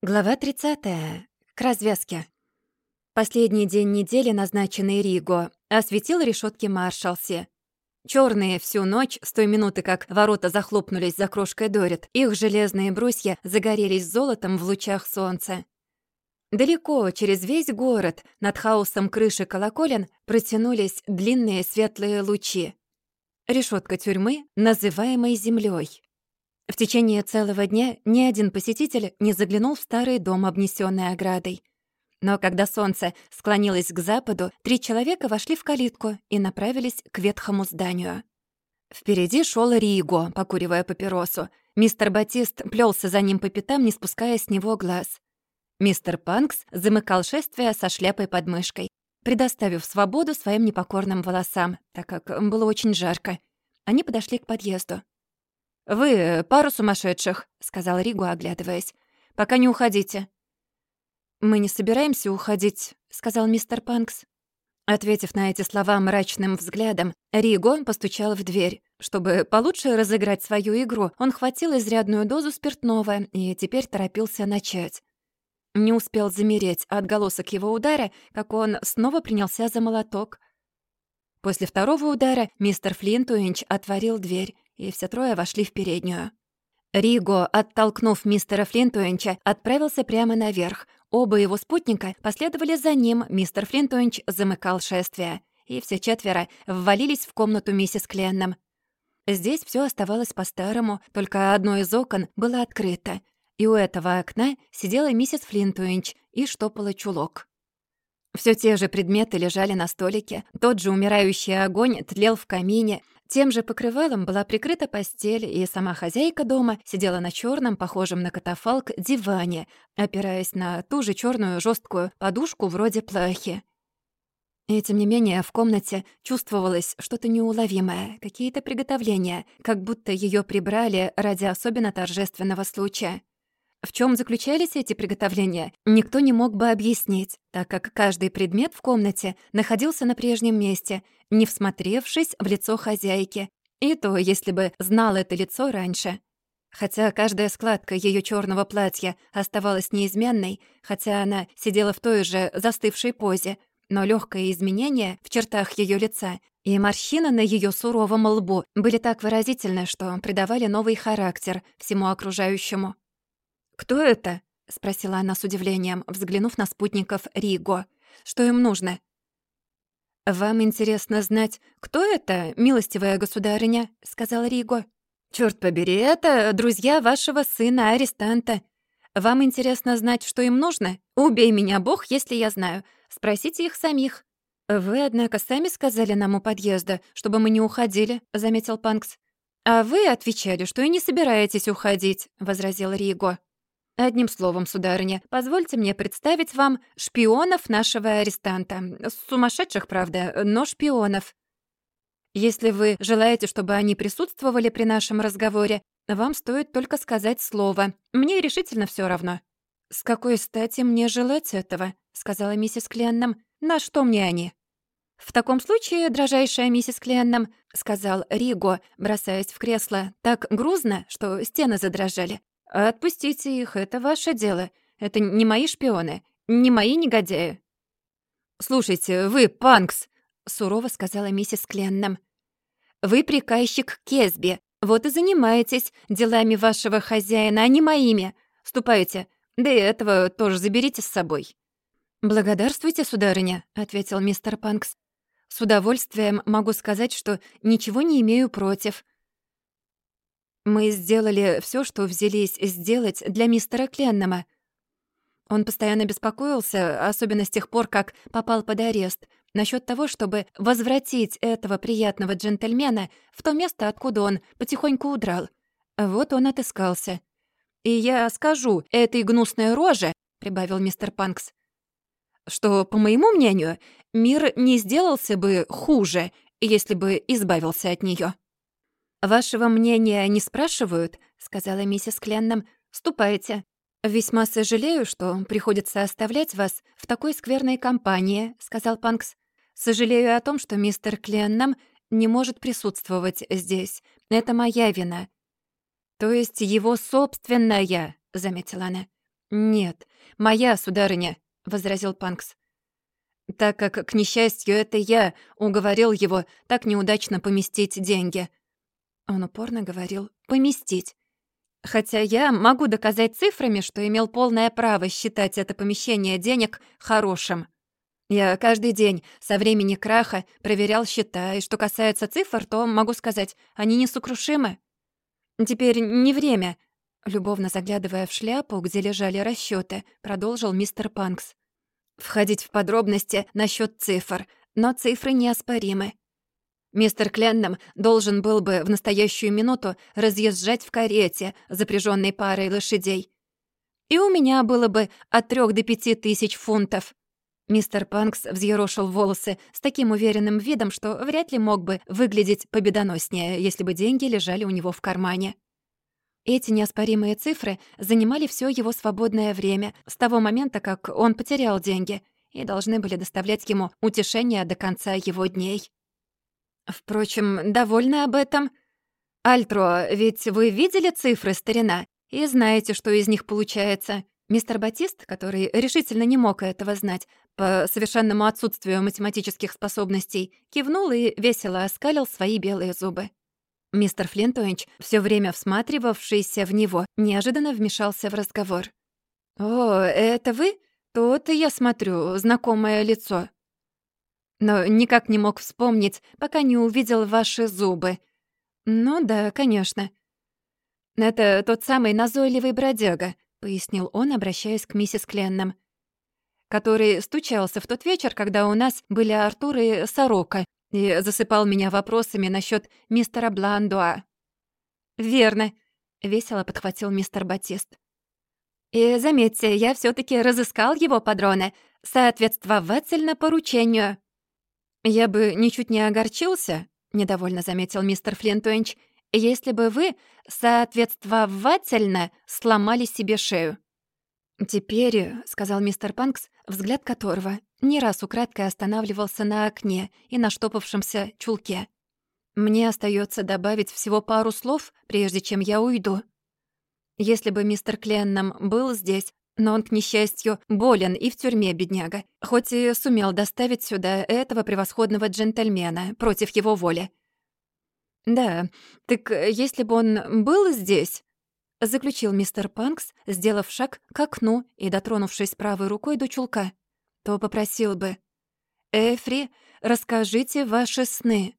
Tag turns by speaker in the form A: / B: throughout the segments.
A: Глава 30. К развязке. Последний день недели, назначенный Риго, осветил решетки Маршалси. Черные всю ночь, с той минуты, как ворота захлопнулись за крошкой Дорит, их железные брусья загорелись золотом в лучах солнца. Далеко, через весь город, над хаосом крыши колоколен, протянулись длинные светлые лучи. Решетка тюрьмы, называемой землей. В течение целого дня ни один посетитель не заглянул в старый дом, обнесенный оградой. Но когда солнце склонилось к западу, три человека вошли в калитку и направились к ветхому зданию. Впереди шел Риго, покуривая папиросу. Мистер Батист плелся за ним по пятам, не спуская с него глаз. Мистер Панкс замыкал шествие со шляпой под мышкой, предоставив свободу своим непокорным волосам, так как было очень жарко. Они подошли к подъезду. «Вы э, пару сумасшедших», — сказал Ригу, оглядываясь. «Пока не уходите». «Мы не собираемся уходить», — сказал мистер Панкс. Ответив на эти слова мрачным взглядом, Риго постучал в дверь. Чтобы получше разыграть свою игру, он хватил изрядную дозу спиртного и теперь торопился начать. Не успел замереть отголосок его удара, как он снова принялся за молоток. После второго удара мистер Флинтуинч отворил дверь и все трое вошли в переднюю. Риго, оттолкнув мистера Флинтуинча, отправился прямо наверх. Оба его спутника последовали за ним, мистер Флинтуинч замыкал шествие. И все четверо ввалились в комнату миссис Кленном. Здесь все оставалось по-старому, только одно из окон было открыто. И у этого окна сидела миссис Флинтуинч и штопала чулок. Все те же предметы лежали на столике, тот же умирающий огонь тлел в камине, тем же покрывалом была прикрыта постель, и сама хозяйка дома сидела на черном, похожем на катафалк, диване, опираясь на ту же черную жесткую подушку вроде плахи. И тем не менее в комнате чувствовалось что-то неуловимое, какие-то приготовления, как будто ее прибрали ради особенно торжественного случая. В чем заключались эти приготовления, никто не мог бы объяснить, так как каждый предмет в комнате находился на прежнем месте, не всмотревшись в лицо хозяйки. И то, если бы знал это лицо раньше. Хотя каждая складка ее черного платья оставалась неизменной, хотя она сидела в той же застывшей позе, но легкое изменение в чертах ее лица и морщины на ее суровом лбу были так выразительны, что придавали новый характер всему окружающему. «Кто это?» — спросила она с удивлением, взглянув на спутников Риго. «Что им нужно?» «Вам интересно знать, кто это, милостивая государыня?» — сказал Риго. «Чёрт побери, это друзья вашего сына-арестанта. Вам интересно знать, что им нужно? Убей меня, бог, если я знаю. Спросите их самих». «Вы, однако, сами сказали нам у подъезда, чтобы мы не уходили», — заметил Панкс. «А вы отвечали, что и не собираетесь уходить», — возразил Риго. Одним словом, сударыня, позвольте мне представить вам шпионов нашего арестанта. Сумасшедших, правда, но шпионов. Если вы желаете, чтобы они присутствовали при нашем разговоре, вам стоит только сказать слово. Мне решительно все равно». «С какой стати мне желать этого?» — сказала миссис Кленном. «На что мне они?» «В таком случае, дрожайшая миссис Кленном», — сказал Риго, бросаясь в кресло, так грузно, что стены задрожали. «Отпустите их, это ваше дело. Это не мои шпионы, не мои негодяи». «Слушайте, вы, Панкс», — сурово сказала миссис Кленном. «Вы приказчик Кезби, вот и занимаетесь делами вашего хозяина, а не моими. Ступайте, да и этого тоже заберите с собой». «Благодарствуйте, сударыня», — ответил мистер Панкс. «С удовольствием могу сказать, что ничего не имею против. Мы сделали все, что взялись сделать для мистера Кленнама. Он постоянно беспокоился, особенно с тех пор, как попал под арест, насчет того, чтобы возвратить этого приятного джентльмена в то место, откуда он потихоньку удрал. Вот он отыскался. «И я скажу этой гнусной роже», — прибавил мистер Панкс, «что, по моему мнению, мир не сделался бы хуже, если бы избавился от нее. «Вашего мнения не спрашивают?» — сказала миссис Кленном. «Ступайте». «Весьма сожалею, что приходится оставлять вас в такой скверной компании», — сказал Панкс. «Сожалею о том, что мистер Кленном не может присутствовать здесь. Это моя вина». «То есть его собственная», — заметила она. «Нет, моя, сударыня», — возразил Панкс. «Так как, к несчастью, это я уговорил его так неудачно поместить деньги». Он упорно говорил «поместить». Хотя я могу доказать цифрами, что имел полное право считать это помещение денег хорошим. Я каждый день со времени краха проверял счета, и что касается цифр, то могу сказать, они несокрушимы. Теперь не время, любовно заглядывая в шляпу, где лежали расчеты, продолжил мистер Панкс. Входить в подробности насчет цифр, но цифры неоспоримы. Мистер Кленном должен был бы в настоящую минуту разъезжать в карете, запряженной парой лошадей. И у меня было бы от трех до пяти тысяч фунтов. Мистер Панкс взъерошил волосы с таким уверенным видом, что вряд ли мог бы выглядеть победоноснее, если бы деньги лежали у него в кармане. Эти неоспоримые цифры занимали все его свободное время с того момента, как он потерял деньги, и должны были доставлять ему утешение до конца его дней. Впрочем, довольны об этом. Альтро, ведь вы видели цифры, старина, и знаете, что из них получается. Мистер Батист, который решительно не мог этого знать, по совершенному отсутствию математических способностей, кивнул и весело оскалил свои белые зубы. Мистер Флинтуинч, все время всматривавшийся в него, неожиданно вмешался в разговор. «О, это вы? Тут я смотрю, знакомое лицо но никак не мог вспомнить, пока не увидел ваши зубы. Ну да, конечно. Это тот самый назойливый бродяга, пояснил он, обращаясь к миссис Кленном, который стучался в тот вечер, когда у нас были Артур и Сорока, и засыпал меня вопросами насчет мистера Бландуа. «Верно», — весело подхватил мистер Батист. «И заметьте, я все таки разыскал его падрона, соответствовательно поручению». «Я бы ничуть не огорчился», — недовольно заметил мистер Флинтуэнч, «если бы вы, соответствовательно, сломали себе шею». «Теперь», — сказал мистер Панкс, взгляд которого не раз украдкой останавливался на окне и на штопавшемся чулке. «Мне остается добавить всего пару слов, прежде чем я уйду. Если бы мистер Кленном был здесь, но он, к несчастью, болен и в тюрьме, бедняга. Хоть и сумел доставить сюда этого превосходного джентльмена против его воли. «Да, так если бы он был здесь...» — заключил мистер Панкс, сделав шаг к окну и дотронувшись правой рукой до чулка, то попросил бы «Эфри, расскажите ваши сны».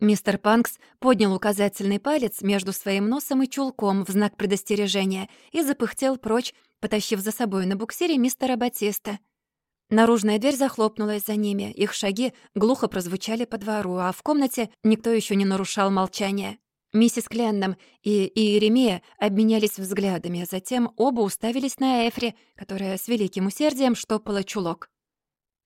A: Мистер Панкс поднял указательный палец между своим носом и чулком в знак предостережения и запыхтел прочь, потащив за собой на буксире мистера Батиста. Наружная дверь захлопнулась за ними, их шаги глухо прозвучали по двору, а в комнате никто еще не нарушал молчания. Миссис Кленном и Иеремия обменялись взглядами, затем оба уставились на Эфри, которая с великим усердием штопала чулок.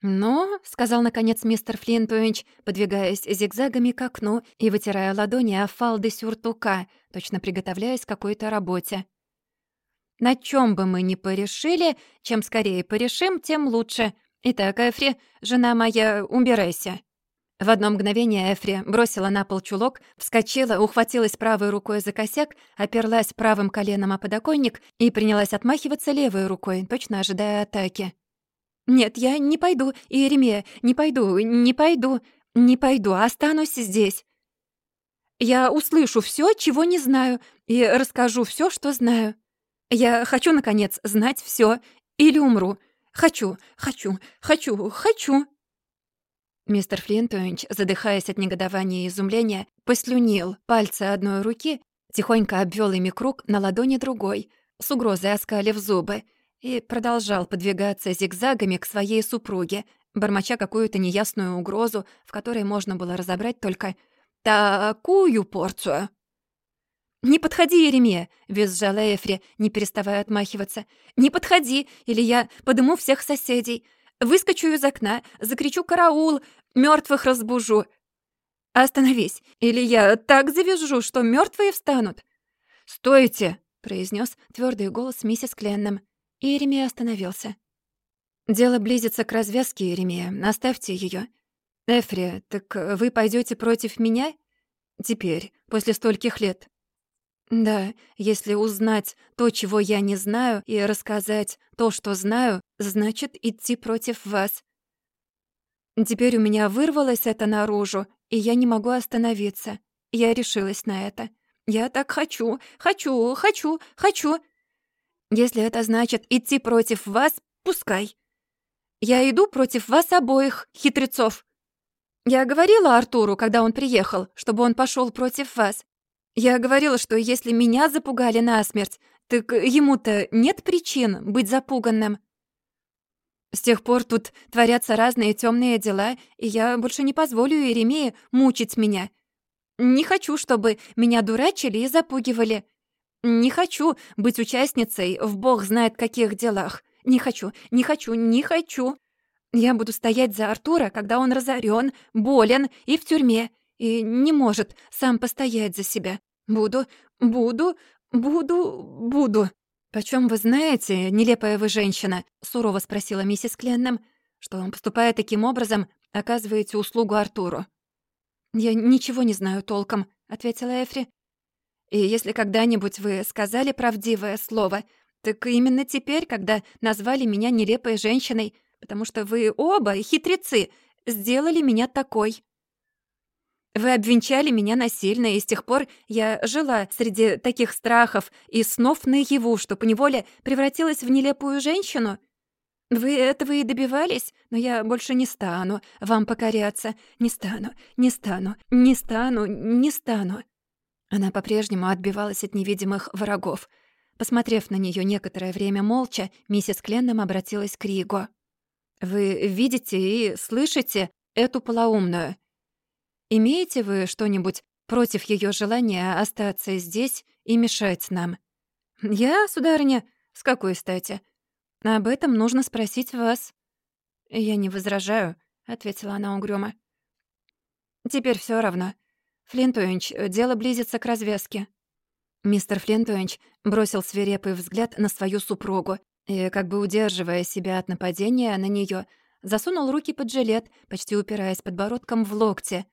A: «Ну», — сказал наконец мистер Флинтуинч, подвигаясь зигзагами к окну и вытирая ладони о фалды сюртука, точно приготовляясь к какой-то работе. «На чем бы мы ни порешили, чем скорее порешим, тем лучше. Итак, Эфри, жена моя, убирайся». В одно мгновение Эфри бросила на пол чулок, вскочила, ухватилась правой рукой за косяк, оперлась правым коленом о подоконник и принялась отмахиваться левой рукой, точно ожидая атаки. «Нет, я не пойду, Иеремия, не пойду, не пойду, не пойду, останусь здесь. Я услышу все, чего не знаю, и расскажу все, что знаю. Я хочу, наконец, знать все, или умру. Хочу, хочу, хочу, хочу». Мистер Флинтуинч, задыхаясь от негодования и изумления, послюнил пальцы одной руки, тихонько обвел ими круг на ладони другой, с угрозой оскалив зубы, и продолжал подвигаться зигзагами к своей супруге, бормоча какую-то неясную угрозу, в которой можно было разобрать только «такую порцию». «Не подходи, Еремея!» — визжала Эфри, не переставая отмахиваться. «Не подходи, или я подыму всех соседей. Выскочу из окна, закричу «караул», мертвых разбужу. Остановись, или я так завяжу, что мертвые встанут». «Стойте!» — произнес твердый голос миссис Кленном. Иеремия остановился. «Дело близится к развязке, Иеремия. Оставьте ее. Эфри, так вы пойдете против меня? Теперь, после стольких лет?» Да, если узнать то, чего я не знаю, и рассказать то, что знаю, значит идти против вас. Теперь у меня вырвалось это наружу, и я не могу остановиться. Я решилась на это. Я так хочу, хочу, хочу, хочу. Если это значит идти против вас, пускай. Я иду против вас обоих, хитрецов. Я говорила Артуру, когда он приехал, чтобы он пошел против вас. Я говорила, что если меня запугали насмерть, так ему-то нет причин быть запуганным. С тех пор тут творятся разные темные дела, и я больше не позволю Иеремии мучить меня. Не хочу, чтобы меня дурачили и запугивали. Не хочу быть участницей в бог знает каких делах. Не хочу, не хочу, не хочу. Я буду стоять за Артура, когда он разорен, болен и в тюрьме, и не может сам постоять за себя. Буду, буду, буду, буду. «Почем вы знаете, нелепая вы женщина?» — сурово спросила миссис Кленном, что, поступая таким образом, оказываете услугу Артуру. «Я ничего не знаю толком», — ответила Эфри. «И если когда-нибудь вы сказали правдивое слово, так именно теперь, когда назвали меня нелепой женщиной, потому что вы оба, хитрецы, сделали меня такой». Вы обвенчали меня насильно, и с тех пор я жила среди таких страхов и снов наяву, что поневоле превратилась в нелепую женщину. Вы этого и добивались, но я больше не стану вам покоряться. Не стану, не стану, не стану, не стану». Она по-прежнему отбивалась от невидимых врагов. Посмотрев на нее некоторое время молча, миссис Кленном обратилась к Риго. «Вы видите и слышите эту полоумную?» Имеете вы что-нибудь против ее желания остаться здесь и мешать нам? Я, сударыня, с какой стати? Об этом нужно спросить вас. Я не возражаю, ответила она угрюмо. Теперь все равно. Флинтуинч, дело близится к развязке. Мистер Флинтуинч бросил свирепый взгляд на свою супругу и, как бы удерживая себя от нападения на нее, засунул руки под жилет, почти упираясь подбородком в локте,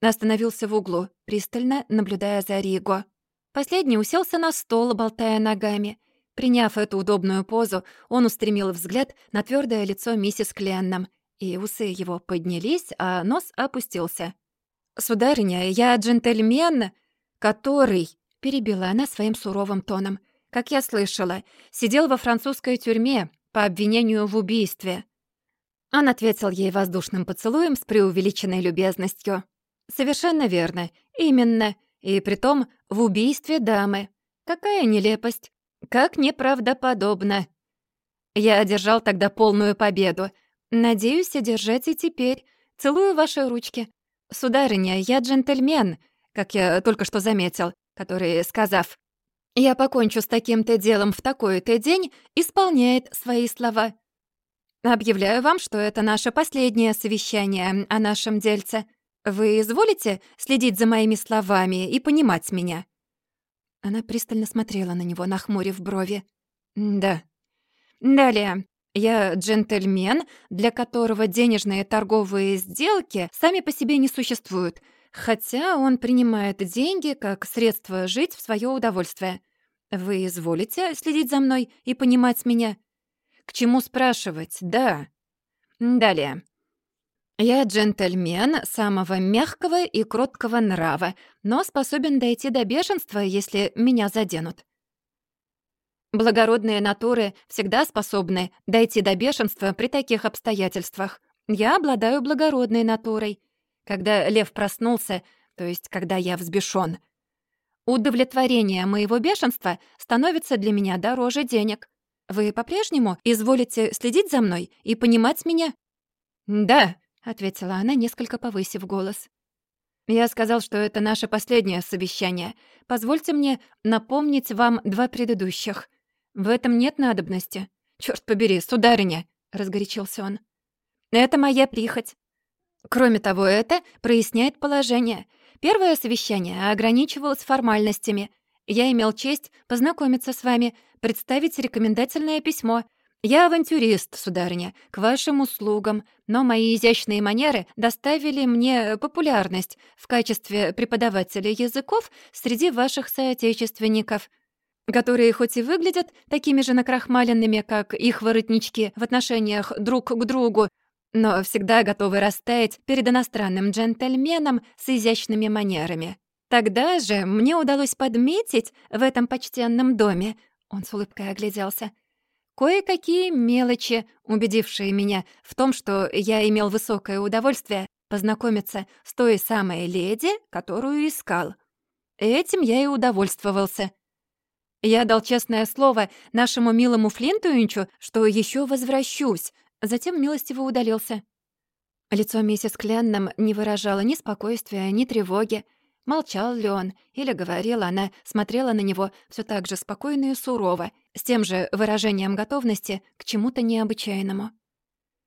A: Остановился в углу, пристально наблюдая за Риго. Последний уселся на стол, болтая ногами. Приняв эту удобную позу, он устремил взгляд на твердое лицо миссис Кленном, и усы его поднялись, а нос опустился. «Сударыня, я джентльмен, который...» — перебила она своим суровым тоном. «Как я слышала, сидел во французской тюрьме по обвинению в убийстве». Он ответил ей воздушным поцелуем с преувеличенной любезностью. «Совершенно верно. Именно. И притом в убийстве дамы. Какая нелепость. Как неправдоподобно. Я одержал тогда полную победу. Надеюсь одержать и теперь. Целую ваши ручки. Сударыня, я джентльмен, как я только что заметил, который, сказав «Я покончу с таким-то делом в такой-то день», исполняет свои слова. Объявляю вам, что это наше последнее совещание о нашем дельце. «Вы изволите следить за моими словами и понимать меня?» Она пристально смотрела на него, нахмурив брови. «Да». «Далее. Я джентльмен, для которого денежные торговые сделки сами по себе не существуют, хотя он принимает деньги как средство жить в свое удовольствие. Вы изволите следить за мной и понимать меня?» «К чему спрашивать? Да». «Далее. Я джентльмен самого мягкого и кроткого нрава, но способен дойти до бешенства, если меня заденут. Благородные натуры всегда способны дойти до бешенства при таких обстоятельствах. Я обладаю благородной натурой. Когда лев проснулся, то есть когда я взбешён, удовлетворение моего бешенства становится для меня дороже денег. Вы по-прежнему изволите следить за мной и понимать меня? Да, — ответила она, несколько повысив голос. «Я сказал, что это наше последнее совещание. Позвольте мне напомнить вам два предыдущих. В этом нет надобности. Чёрт побери, сударыня!» — разгорячился он. «Это моя прихоть. Кроме того, это проясняет положение. Первое совещание ограничивалось формальностями. Я имел честь познакомиться с вами, представить рекомендательное письмо. Я авантюрист, сударыня, к вашим услугам, но мои изящные манеры доставили мне популярность в качестве преподавателя языков среди ваших соотечественников, которые хоть и выглядят такими же накрахмаленными, как их воротнички в отношениях друг к другу, но всегда готовы растаять перед иностранным джентльменом с изящными манерами. Тогда же мне удалось подметить в этом почтенном доме, он с улыбкой огляделся, кое-какие мелочи, убедившие меня в том, что я имел высокое удовольствие познакомиться с той самой леди, которую искал. Этим я и удовольствовался. Я дал честное слово нашему милому Флинтуинчу, что еще возвращусь, затем милостиво удалился. Лицо миссис Кленном не выражало ни спокойствия, ни тревоги. Молчал ли он или говорила она, смотрела на него все так же спокойно и сурово, с тем же выражением готовности к чему-то необычайному.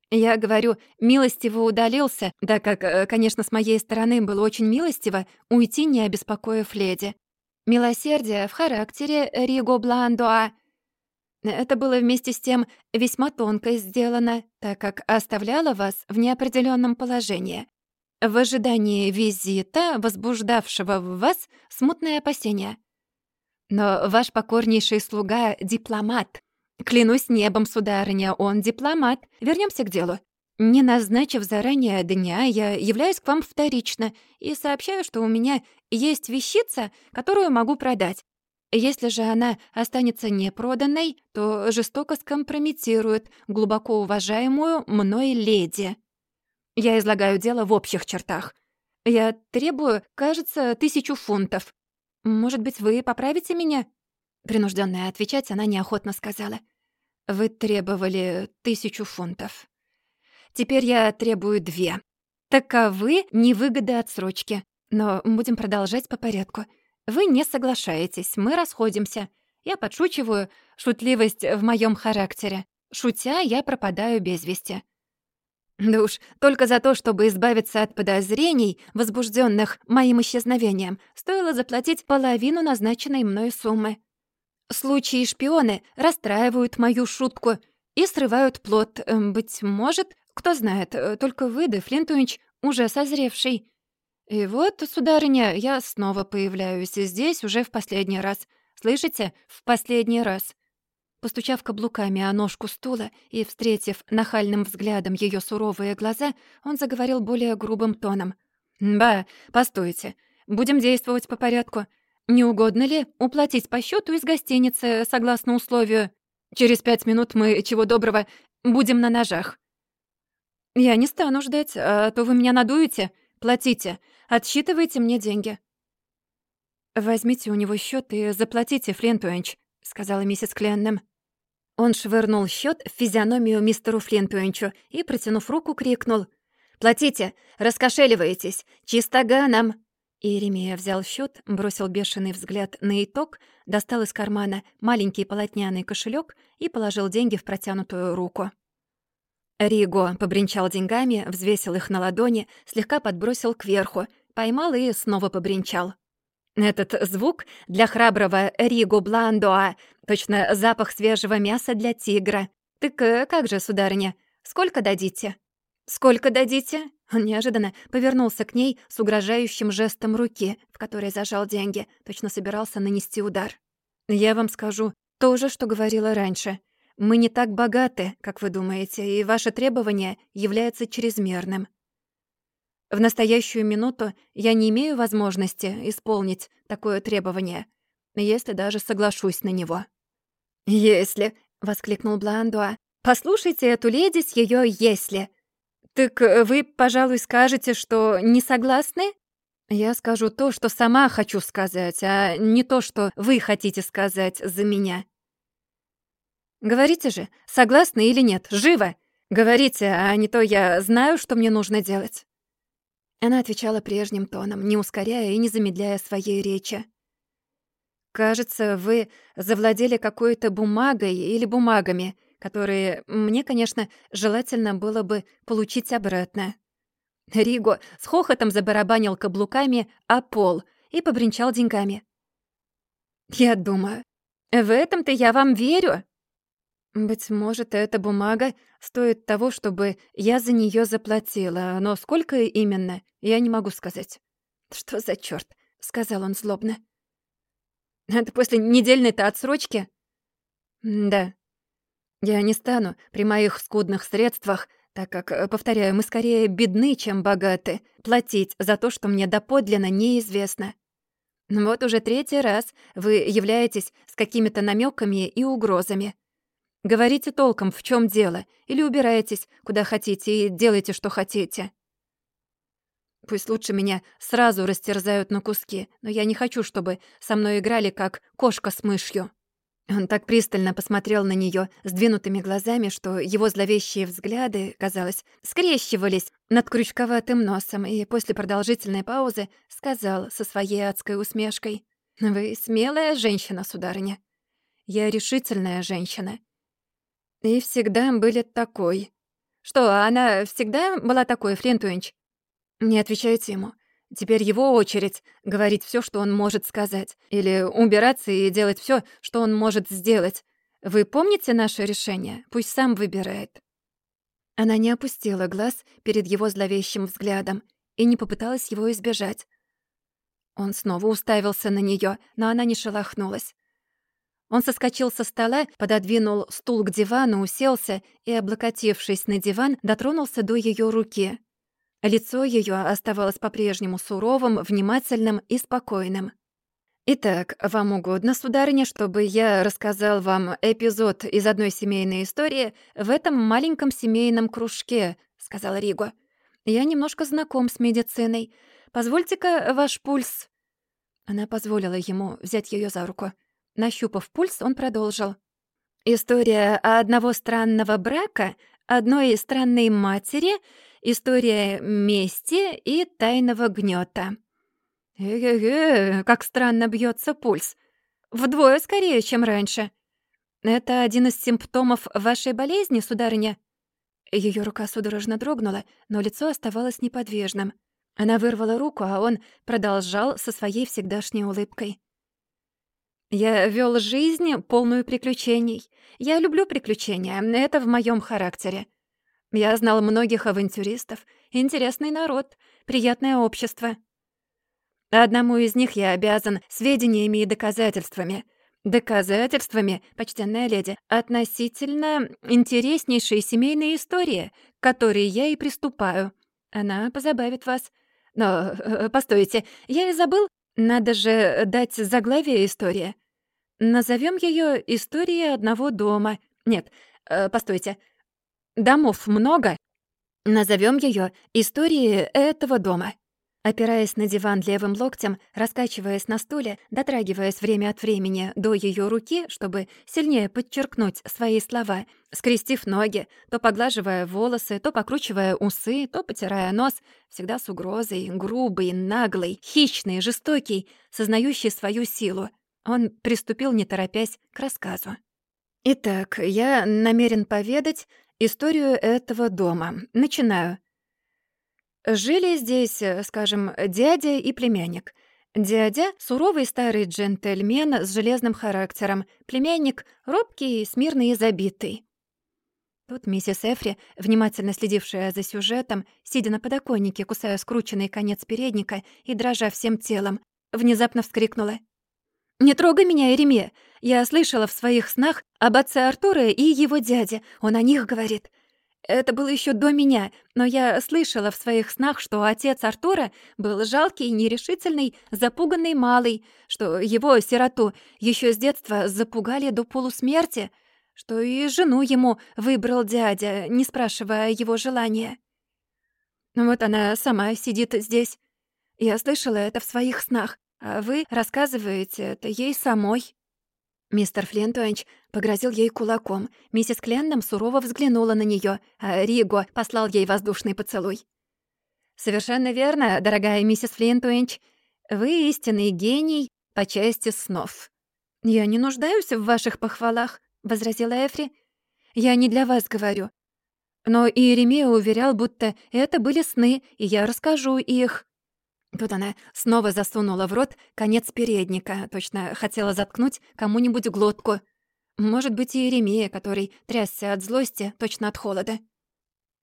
A: Я говорю, милостиво удалился, да как, э, конечно, с моей стороны было очень милостиво уйти, не обеспокоив леди. Милосердие в характере Риго Бландуа. Это было вместе с тем весьма тонко сделано, так как оставляло вас в неопределенном положении в ожидании визита, возбуждавшего в вас смутные опасения. Но ваш покорнейший слуга — дипломат. Клянусь небом, сударыня, он дипломат. Вернемся к делу. Не назначив заранее дня, я являюсь к вам вторично и сообщаю, что у меня есть вещица, которую могу продать. Если же она останется непроданной, то жестоко скомпрометирует глубоко уважаемую мной леди. Я излагаю дело в общих чертах. Я требую, кажется, тысячу фунтов. Может быть, вы поправите меня?» Принужденная отвечать, она неохотно сказала. «Вы требовали тысячу фунтов. Теперь я требую две. Таковы невыгоды отсрочки. Но будем продолжать по порядку. Вы не соглашаетесь, мы расходимся. Я подшучиваю, шутливость в моем характере. Шутя, я пропадаю без вести. Да уж, только за то, чтобы избавиться от подозрений, возбужденных моим исчезновением, стоило заплатить половину назначенной мной суммы. Случаи шпионы расстраивают мою шутку и срывают плод. Эм, быть может, кто знает, э, только вы, де Флинтуич, уже созревший. И вот, сударыня, я снова появляюсь здесь уже в последний раз. Слышите? В последний раз. Постучав каблуками о ножку стула и встретив нахальным взглядом ее суровые глаза, он заговорил более грубым тоном. «Ба, постойте. Будем действовать по порядку. Не угодно ли уплатить по счету из гостиницы согласно условию? Через пять минут мы, чего доброго, будем на ножах». «Я не стану ждать, а то вы меня надуете. Платите. Отсчитывайте мне деньги». «Возьмите у него счет и заплатите, Флинтуэнч», — сказала миссис Кленнем. Он швырнул счет в физиономию мистеру Флинтуэнчу и, протянув руку, крикнул «Платите! Раскошеливаетесь! Чистоганом!» Иеремия взял счет, бросил бешеный взгляд на итог, достал из кармана маленький полотняный кошелек и положил деньги в протянутую руку. Риго побренчал деньгами, взвесил их на ладони, слегка подбросил кверху, поймал и снова побренчал. Этот звук для храброго Риго Бландоа точно запах свежего мяса для тигра. Так э, как же, сударыня, сколько дадите? Сколько дадите? Он неожиданно повернулся к ней с угрожающим жестом руки, в которой зажал деньги, точно собирался нанести удар. Я вам скажу то же, что говорила раньше. Мы не так богаты, как вы думаете, и ваше требование является чрезмерным. В настоящую минуту я не имею возможности исполнить такое требование, если даже соглашусь на него». «Если», — воскликнул Бландуа, — «послушайте эту леди с ее «если». Так вы, пожалуй, скажете, что не согласны?» «Я скажу то, что сама хочу сказать, а не то, что вы хотите сказать за меня». «Говорите же, согласны или нет, живо! Говорите, а не то я знаю, что мне нужно делать». Она отвечала прежним тоном, не ускоряя и не замедляя своей речи. «Кажется, вы завладели какой-то бумагой или бумагами, которые мне, конечно, желательно было бы получить обратно». Риго с хохотом забарабанил каблуками о пол и побренчал деньгами. «Я думаю, в этом-то я вам верю», Быть может, эта бумага стоит того, чтобы я за нее заплатила, но сколько именно, я не могу сказать. Что за черт? сказал он злобно. Это после недельной-то отсрочки? Да. Я не стану при моих скудных средствах, так как, э, повторяю, мы скорее бедны, чем богаты, платить за то, что мне доподлинно неизвестно. Вот уже третий раз вы являетесь с какими-то намеками и угрозами. Говорите толком, в чем дело, или убирайтесь, куда хотите, и делайте, что хотите. Пусть лучше меня сразу растерзают на куски, но я не хочу, чтобы со мной играли, как кошка с мышью». Он так пристально посмотрел на нее сдвинутыми глазами, что его зловещие взгляды, казалось, скрещивались над крючковатым носом, и после продолжительной паузы сказал со своей адской усмешкой, «Вы смелая женщина, сударыня. Я решительная женщина. И всегда были такой. Что, она всегда была такой, Флинтуинч? Не отвечайте ему. Теперь его очередь говорить все, что он может сказать. Или убираться и делать все, что он может сделать. Вы помните наше решение? Пусть сам выбирает. Она не опустила глаз перед его зловещим взглядом и не попыталась его избежать. Он снова уставился на нее, но она не шелохнулась. Он соскочил со стола, пододвинул стул к дивану, уселся и, облокотившись на диван, дотронулся до ее руки. Лицо ее оставалось по-прежнему суровым, внимательным и спокойным. «Итак, вам угодно, сударыня, чтобы я рассказал вам эпизод из одной семейной истории в этом маленьком семейном кружке», — сказал Риго. «Я немножко знаком с медициной. Позвольте-ка ваш пульс». Она позволила ему взять ее за руку. Нащупав пульс, он продолжил. «История одного странного брака, одной странной матери, история мести и тайного гнета. «Э-э-э, как странно бьется пульс. Вдвое скорее, чем раньше. Это один из симптомов вашей болезни, сударыня?» Ее рука судорожно дрогнула, но лицо оставалось неподвижным. Она вырвала руку, а он продолжал со своей всегдашней улыбкой. Я вел жизнь, полную приключений. Я люблю приключения, это в моем характере. Я знал многих авантюристов, интересный народ, приятное общество. Одному из них я обязан сведениями и доказательствами. Доказательствами, почтенная леди, относительно интереснейшей семейной истории, к которой я и приступаю. Она позабавит вас. Но, э, постойте, я и забыл, надо же дать заглавие истории. Назовем ее «История одного дома». Нет, э, постойте. Домов много. Назовем ее «История этого дома». Опираясь на диван левым локтем, раскачиваясь на стуле, дотрагиваясь время от времени до ее руки, чтобы сильнее подчеркнуть свои слова, скрестив ноги, то поглаживая волосы, то покручивая усы, то потирая нос, всегда с угрозой, грубый, наглый, хищный, жестокий, сознающий свою силу — он приступил, не торопясь, к рассказу. «Итак, я намерен поведать историю этого дома. Начинаю. Жили здесь, скажем, дядя и племянник. Дядя — суровый старый джентльмен с железным характером, племянник — робкий, смирный и забитый. Тут миссис Эфри, внимательно следившая за сюжетом, сидя на подоконнике, кусая скрученный конец передника и дрожа всем телом, внезапно вскрикнула. «Не трогай меня, Эреме! Я слышала в своих снах об отце Артура и его дяде. Он о них говорит. Это было еще до меня, но я слышала в своих снах, что отец Артура был жалкий, нерешительный, запуганный малый, что его, сироту, еще с детства запугали до полусмерти, что и жену ему выбрал дядя, не спрашивая его желания. Вот она сама сидит здесь. Я слышала это в своих снах. А вы рассказываете это ей самой». Мистер Флинтуэнч погрозил ей кулаком. Миссис Кленном сурово взглянула на нее, а Риго послал ей воздушный поцелуй. «Совершенно верно, дорогая миссис Флинтуэнч. Вы истинный гений по части снов». «Я не нуждаюсь в ваших похвалах», — возразила Эфри. «Я не для вас говорю. Но Иеремия уверял, будто это были сны, и я расскажу их». Тут она снова засунула в рот конец передника, точно хотела заткнуть кому-нибудь глотку. Может быть, и Еремия, который трясся от злости, точно от холода.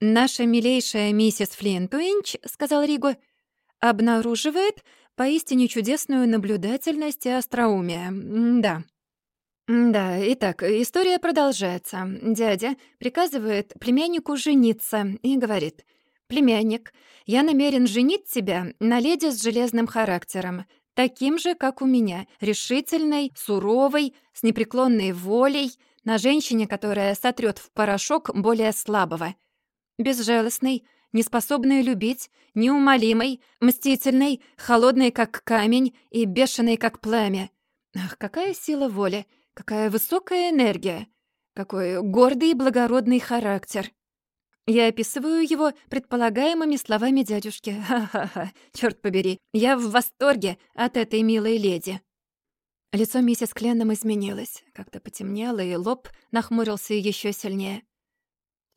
A: «Наша милейшая миссис Флинтуинч», — сказал Риго, — «обнаруживает поистине чудесную наблюдательность и остроумие. да». Да, итак, история продолжается. Дядя приказывает племяннику жениться и говорит, «Племянник, я намерен женить тебя на леди с железным характером, таким же, как у меня, решительной, суровой, с непреклонной волей, на женщине, которая сотрет в порошок более слабого, безжалостной, неспособной любить, неумолимой, мстительной, холодной, как камень, и бешеной, как пламя. Ах, какая сила воли! Какая высокая энергия! Какой гордый и благородный характер! Я описываю его предполагаемыми словами дядюшки. Ха-ха-ха, чёрт побери, я в восторге от этой милой леди. Лицо миссис Кленном изменилось, как-то потемнело, и лоб нахмурился еще сильнее.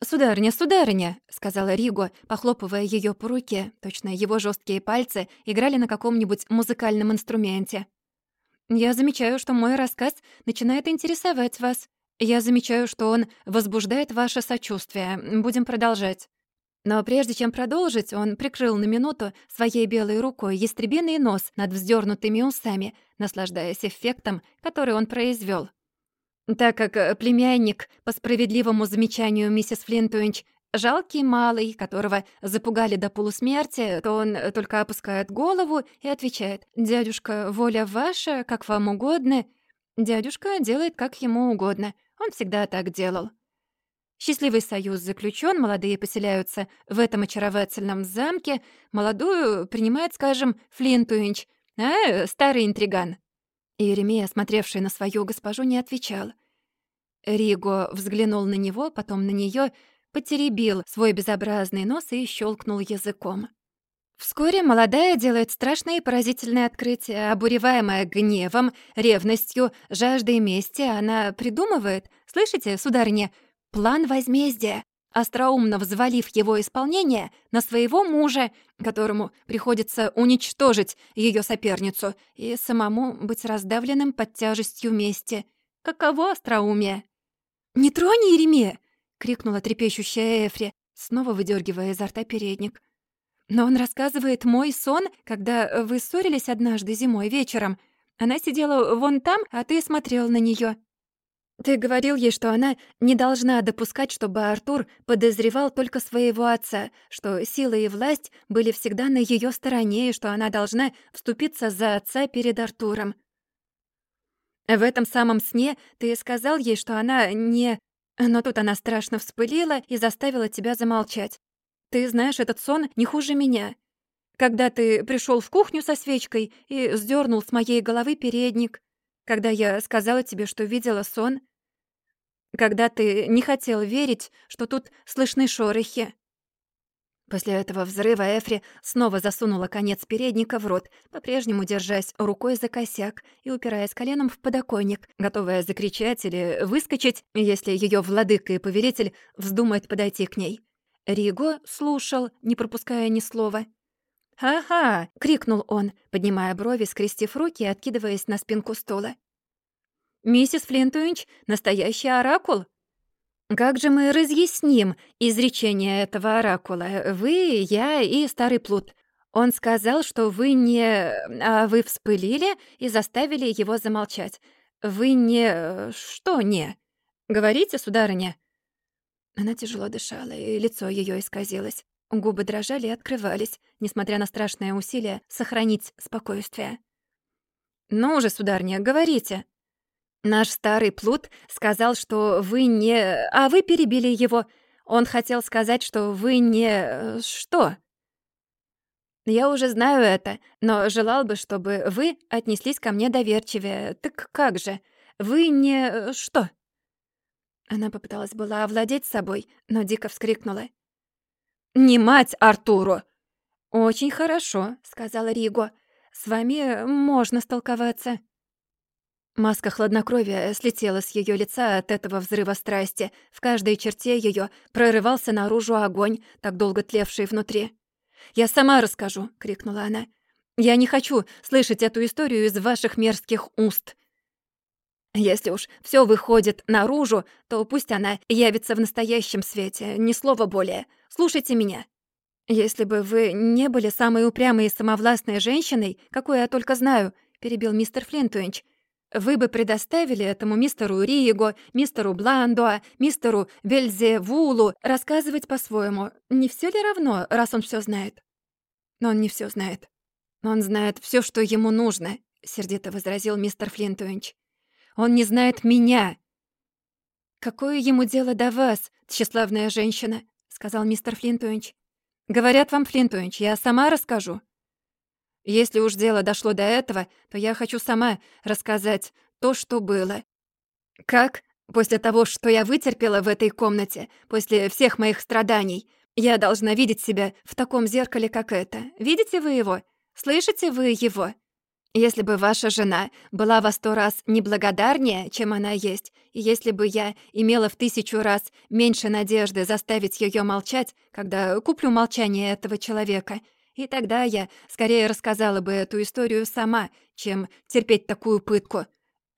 A: «Сударыня, сударыня!» — сказала Риго, похлопывая ее по руке. Точно его жесткие пальцы играли на каком-нибудь музыкальном инструменте. Я замечаю, что мой рассказ начинает интересовать вас. Я замечаю, что он возбуждает ваше сочувствие. Будем продолжать». Но прежде чем продолжить, он прикрыл на минуту своей белой рукой ястребиный нос над вздернутыми усами, наслаждаясь эффектом, который он произвел. Так как э, племянник, по справедливому замечанию миссис Флинтуинч, Жалкий малый, которого запугали до полусмерти, то он только опускает голову и отвечает «Дядюшка, воля ваша, как вам угодно». Дядюшка делает, как ему угодно. Он всегда так делал. Счастливый союз заключен, молодые поселяются в этом очаровательном замке, молодую принимает, скажем, Флинтуинч, а старый интриган. Иеремия, смотревший на свою госпожу, не отвечал. Риго взглянул на него, потом на нее потеребил свой безобразный нос и щелкнул языком. Вскоре молодая делает страшное и поразительное открытие. Обуреваемая гневом, ревностью, жаждой мести, она придумывает, слышите, сударыня, план возмездия, остроумно взвалив его исполнение на своего мужа, которому приходится уничтожить ее соперницу и самому быть раздавленным под тяжестью мести. Каково остроумие? «Не тронь Еремея!» крикнула трепещущая Эфри, снова выдергивая изо рта передник. «Но он рассказывает мой сон, когда вы ссорились однажды зимой вечером. Она сидела вон там, а ты смотрел на нее. Ты говорил ей, что она не должна допускать, чтобы Артур подозревал только своего отца, что сила и власть были всегда на ее стороне, и что она должна вступиться за отца перед Артуром. В этом самом сне ты сказал ей, что она не но тут она страшно вспылила и заставила тебя замолчать. Ты знаешь этот сон не хуже меня. Когда ты пришел в кухню со свечкой и сдернул с моей головы передник. Когда я сказала тебе, что видела сон. Когда ты не хотел верить, что тут слышны шорохи. После этого взрыва Эфри снова засунула конец передника в рот, по-прежнему держась рукой за косяк и упираясь коленом в подоконник, готовая закричать или выскочить, если ее владыка и повелитель вздумает подойти к ней. Риго слушал, не пропуская ни слова. «Ага!» — крикнул он, поднимая брови, скрестив руки и откидываясь на спинку стула. «Миссис Флинтуинч — настоящий оракул!» Как же мы разъясним изречение этого оракула? Вы, я и старый плут. Он сказал, что вы не... А вы вспылили и заставили его замолчать. Вы не... Что не? Говорите, сударыня?» Она тяжело дышала, и лицо ее исказилось. Губы дрожали и открывались, несмотря на страшное усилие сохранить спокойствие. «Ну же, сударыня, говорите!» Наш старый плут сказал, что вы не... А вы перебили его. Он хотел сказать, что вы не... Что? Я уже знаю это, но желал бы, чтобы вы отнеслись ко мне доверчивее. Так как же? Вы не... Что? Она попыталась была овладеть собой, но дико вскрикнула. «Не мать Артуру!» «Очень хорошо», — сказала Риго. «С вами можно столковаться». Маска хладнокровия слетела с ее лица от этого взрыва страсти. В каждой черте ее прорывался наружу огонь, так долго тлевший внутри. «Я сама расскажу!» — крикнула она. «Я не хочу слышать эту историю из ваших мерзких уст!» Если уж все выходит наружу, то пусть она явится в настоящем свете, ни слова более. Слушайте меня. Если бы вы не были самой упрямой и самовластной женщиной, какой я только знаю, перебил мистер Флинтуинч, вы бы предоставили этому мистеру Риего, мистеру Бландуа, мистеру Вельзевулу рассказывать по-своему. Не все ли равно, раз он все знает? Но он не все знает. Он знает все, что ему нужно, сердито возразил мистер Флинтуинч. Он не знает меня!» «Какое ему дело до вас, тщеславная женщина?» — сказал мистер Флинтуинч. «Говорят вам, Флинтуинч, я сама расскажу». «Если уж дело дошло до этого, то я хочу сама рассказать то, что было. Как, после того, что я вытерпела в этой комнате, после всех моих страданий, я должна видеть себя в таком зеркале, как это. Видите вы его? Слышите вы его?» Если бы ваша жена была во сто раз неблагодарнее, чем она есть, и если бы я имела в тысячу раз меньше надежды заставить ее молчать, когда куплю молчание этого человека, и тогда я скорее рассказала бы эту историю сама, чем терпеть такую пытку.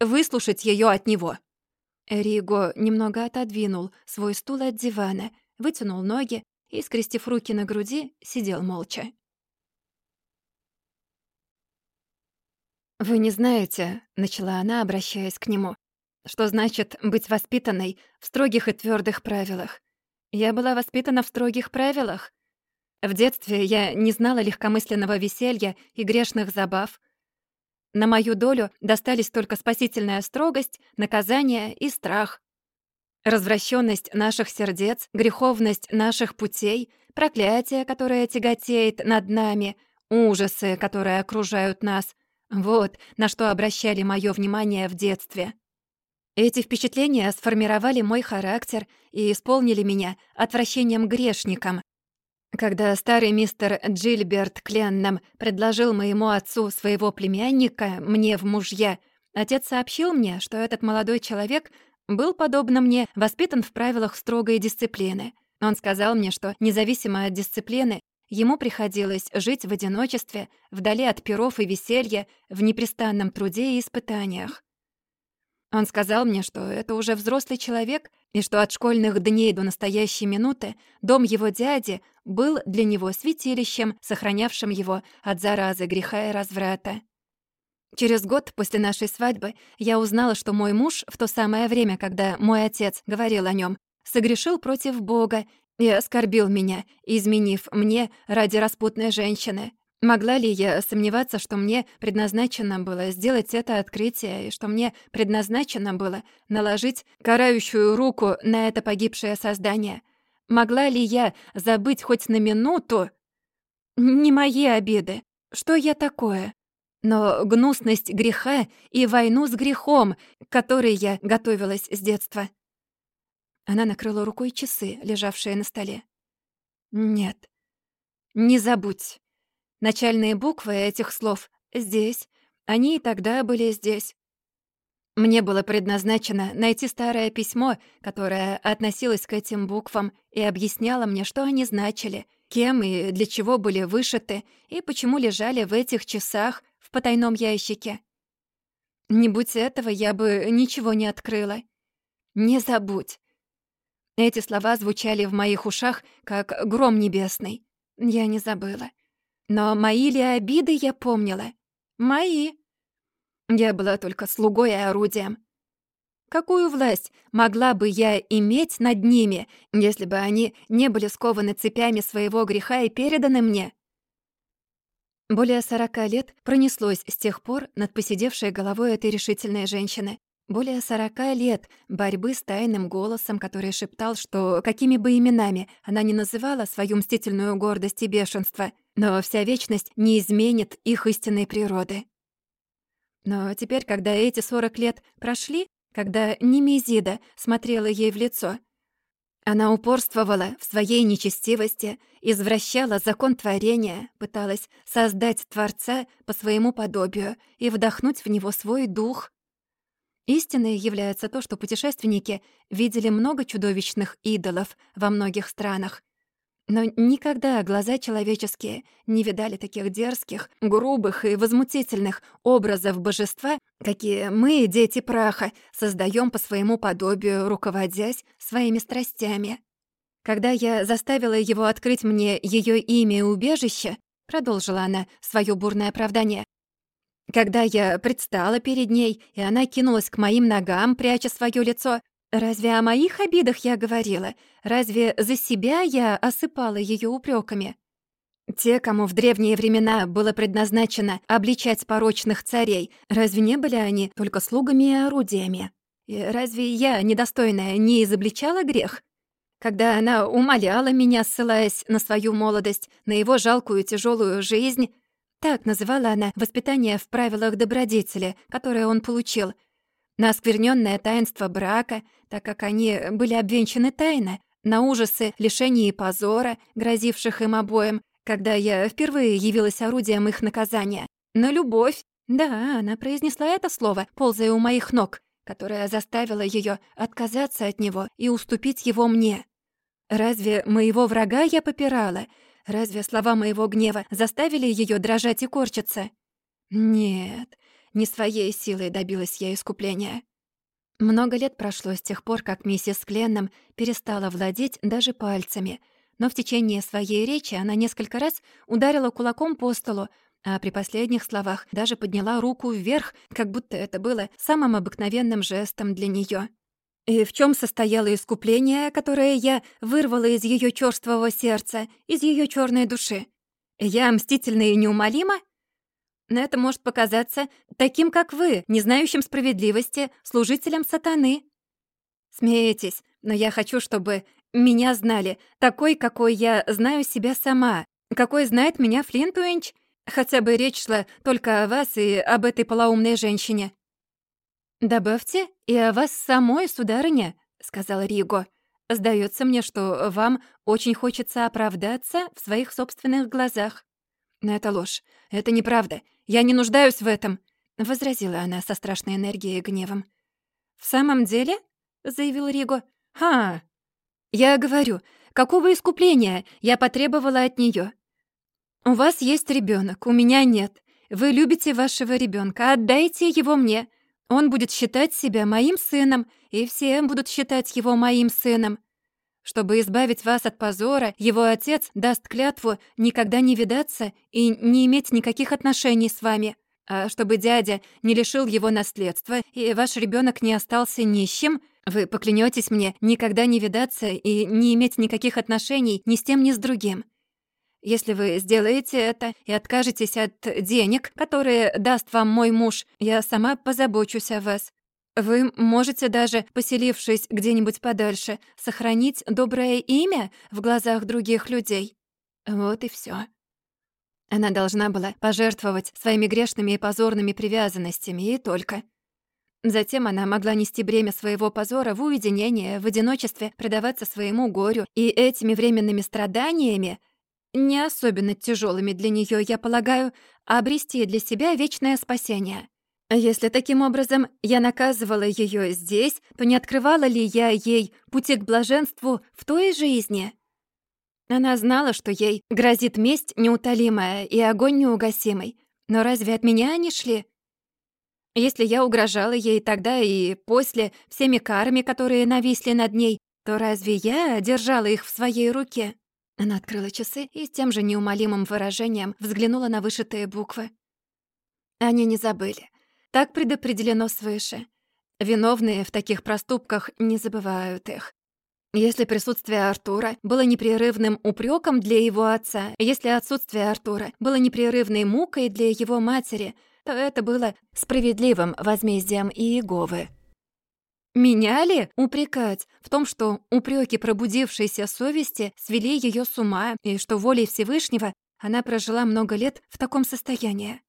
A: Выслушать ее от него». Риго немного отодвинул свой стул от дивана, вытянул ноги и, скрестив руки на груди, сидел молча. «Вы не знаете», — начала она, обращаясь к нему, «что значит быть воспитанной в строгих и твердых правилах. Я была воспитана в строгих правилах. В детстве я не знала легкомысленного веселья и грешных забав. На мою долю достались только спасительная строгость, наказание и страх. Развращенность наших сердец, греховность наших путей, проклятие, которое тяготеет над нами, ужасы, которые окружают нас — вот на что обращали моё внимание в детстве. Эти впечатления сформировали мой характер и исполнили меня отвращением грешникам. Когда старый мистер Джильберт Кленнам предложил моему отцу своего племянника мне в мужья, отец сообщил мне, что этот молодой человек был, подобно мне, воспитан в правилах строгой дисциплины. Он сказал мне, что, независимо от дисциплины, Ему приходилось жить в одиночестве, вдали от перов и веселья, в непрестанном труде и испытаниях. Он сказал мне, что это уже взрослый человек, и что от школьных дней до настоящей минуты дом его дяди был для него святилищем, сохранявшим его от заразы, греха и разврата. Через год после нашей свадьбы я узнала, что мой муж в то самое время, когда мой отец говорил о нем, согрешил против Бога и оскорбил меня, изменив мне ради распутной женщины. Могла ли я сомневаться, что мне предназначено было сделать это открытие, и что мне предназначено было наложить карающую руку на это погибшее создание? Могла ли я забыть хоть на минуту? Не мои обиды. Что я такое? Но гнусность греха и войну с грехом, к которой я готовилась с детства. Она накрыла рукой часы, лежавшие на столе. «Нет, не забудь. Начальные буквы этих слов здесь. Они и тогда были здесь. Мне было предназначено найти старое письмо, которое относилось к этим буквам и объясняло мне, что они значили, кем и для чего были вышиты и почему лежали в этих часах в потайном ящике. Не будь этого, я бы ничего не открыла. Не забудь. Эти слова звучали в моих ушах, как гром небесный. Я не забыла. Но мои ли обиды я помнила? Мои. Я была только слугой и орудием. Какую власть могла бы я иметь над ними, если бы они не были скованы цепями своего греха и переданы мне? Более сорока лет пронеслось с тех пор над посидевшей головой этой решительной женщины. Более сорока лет борьбы с тайным голосом, который шептал, что какими бы именами она ни называла свою мстительную гордость и бешенство, но вся вечность не изменит их истинной природы. Но теперь, когда эти сорок лет прошли, когда Немезида смотрела ей в лицо, она упорствовала в своей нечестивости, извращала закон творения, пыталась создать Творца по своему подобию и вдохнуть в него свой дух — Истиной является то, что путешественники видели много чудовищных идолов во многих странах. Но никогда глаза человеческие не видали таких дерзких, грубых и возмутительных образов божества, какие мы, дети праха, создаем по своему подобию, руководясь своими страстями. Когда я заставила его открыть мне ее имя и убежище, продолжила она свое бурное оправдание, когда я предстала перед ней, и она кинулась к моим ногам, пряча свое лицо, разве о моих обидах я говорила? Разве за себя я осыпала ее упреками? Те, кому в древние времена было предназначено обличать порочных царей, разве не были они только слугами и орудиями? И разве я, недостойная, не изобличала грех? Когда она умоляла меня, ссылаясь на свою молодость, на его жалкую тяжелую жизнь, так называла она воспитание в правилах добродетели, которое он получил. На осквернённое таинство брака, так как они были обвенчаны тайно, на ужасы лишения и позора, грозивших им обоим, когда я впервые явилась орудием их наказания. На любовь. Да, она произнесла это слово, ползая у моих ног, которое заставило её отказаться от него и уступить его мне. Разве моего врага я попирала? Разве слова моего гнева заставили ее дрожать и корчиться? Нет, не своей силой добилась я искупления. Много лет прошло с тех пор, как миссис Кленном перестала владеть даже пальцами, но в течение своей речи она несколько раз ударила кулаком по столу, а при последних словах даже подняла руку вверх, как будто это было самым обыкновенным жестом для нее. И в чем состояло искупление, которое я вырвала из ее чёрствого сердца, из ее черной души? Я мстительна и неумолима? Но это может показаться таким, как вы, не знающим справедливости, служителем сатаны. Смеетесь, но я хочу, чтобы меня знали, такой, какой я знаю себя сама, какой знает меня Флинтуинч, хотя бы речь шла только о вас и об этой полоумной женщине. «Добавьте и о вас самой, сударыня», — сказал Риго. «Сдается мне, что вам очень хочется оправдаться в своих собственных глазах». «Но это ложь. Это неправда. Я не нуждаюсь в этом», — возразила она со страшной энергией и гневом. «В самом деле?» — заявил Риго. «Ха! Я говорю, какого искупления я потребовала от нее? У вас есть ребенок, у меня нет. Вы любите вашего ребенка, отдайте его мне. Он будет считать себя моим сыном, и все будут считать его моим сыном. Чтобы избавить вас от позора, его отец даст клятву никогда не видаться и не иметь никаких отношений с вами. А чтобы дядя не лишил его наследства, и ваш ребенок не остался нищим, вы поклянетесь мне никогда не видаться и не иметь никаких отношений ни с тем, ни с другим. Если вы сделаете это и откажетесь от денег, которые даст вам мой муж, я сама позабочусь о вас. Вы можете даже, поселившись где-нибудь подальше, сохранить доброе имя в глазах других людей. Вот и все. Она должна была пожертвовать своими грешными и позорными привязанностями, и только. Затем она могла нести бремя своего позора в уединение, в одиночестве, предаваться своему горю, и этими временными страданиями — не особенно тяжелыми для нее, я полагаю, а обрести для себя вечное спасение. Если таким образом я наказывала ее здесь, то не открывала ли я ей пути к блаженству в той жизни? Она знала, что ей грозит месть неутолимая и огонь неугасимый. Но разве от меня они шли? Если я угрожала ей тогда и после всеми карами, которые нависли над ней, то разве я держала их в своей руке? Она открыла часы и с тем же неумолимым выражением взглянула на вышитые буквы. Они не забыли. Так предопределено свыше. Виновные в таких проступках не забывают их. Если присутствие Артура было непрерывным упреком для его отца, если отсутствие Артура было непрерывной мукой для его матери, то это было справедливым возмездием Иеговы. Меня ли упрекать в том, что упреки пробудившейся совести свели ее с ума, и что волей Всевышнего она прожила много лет в таком состоянии?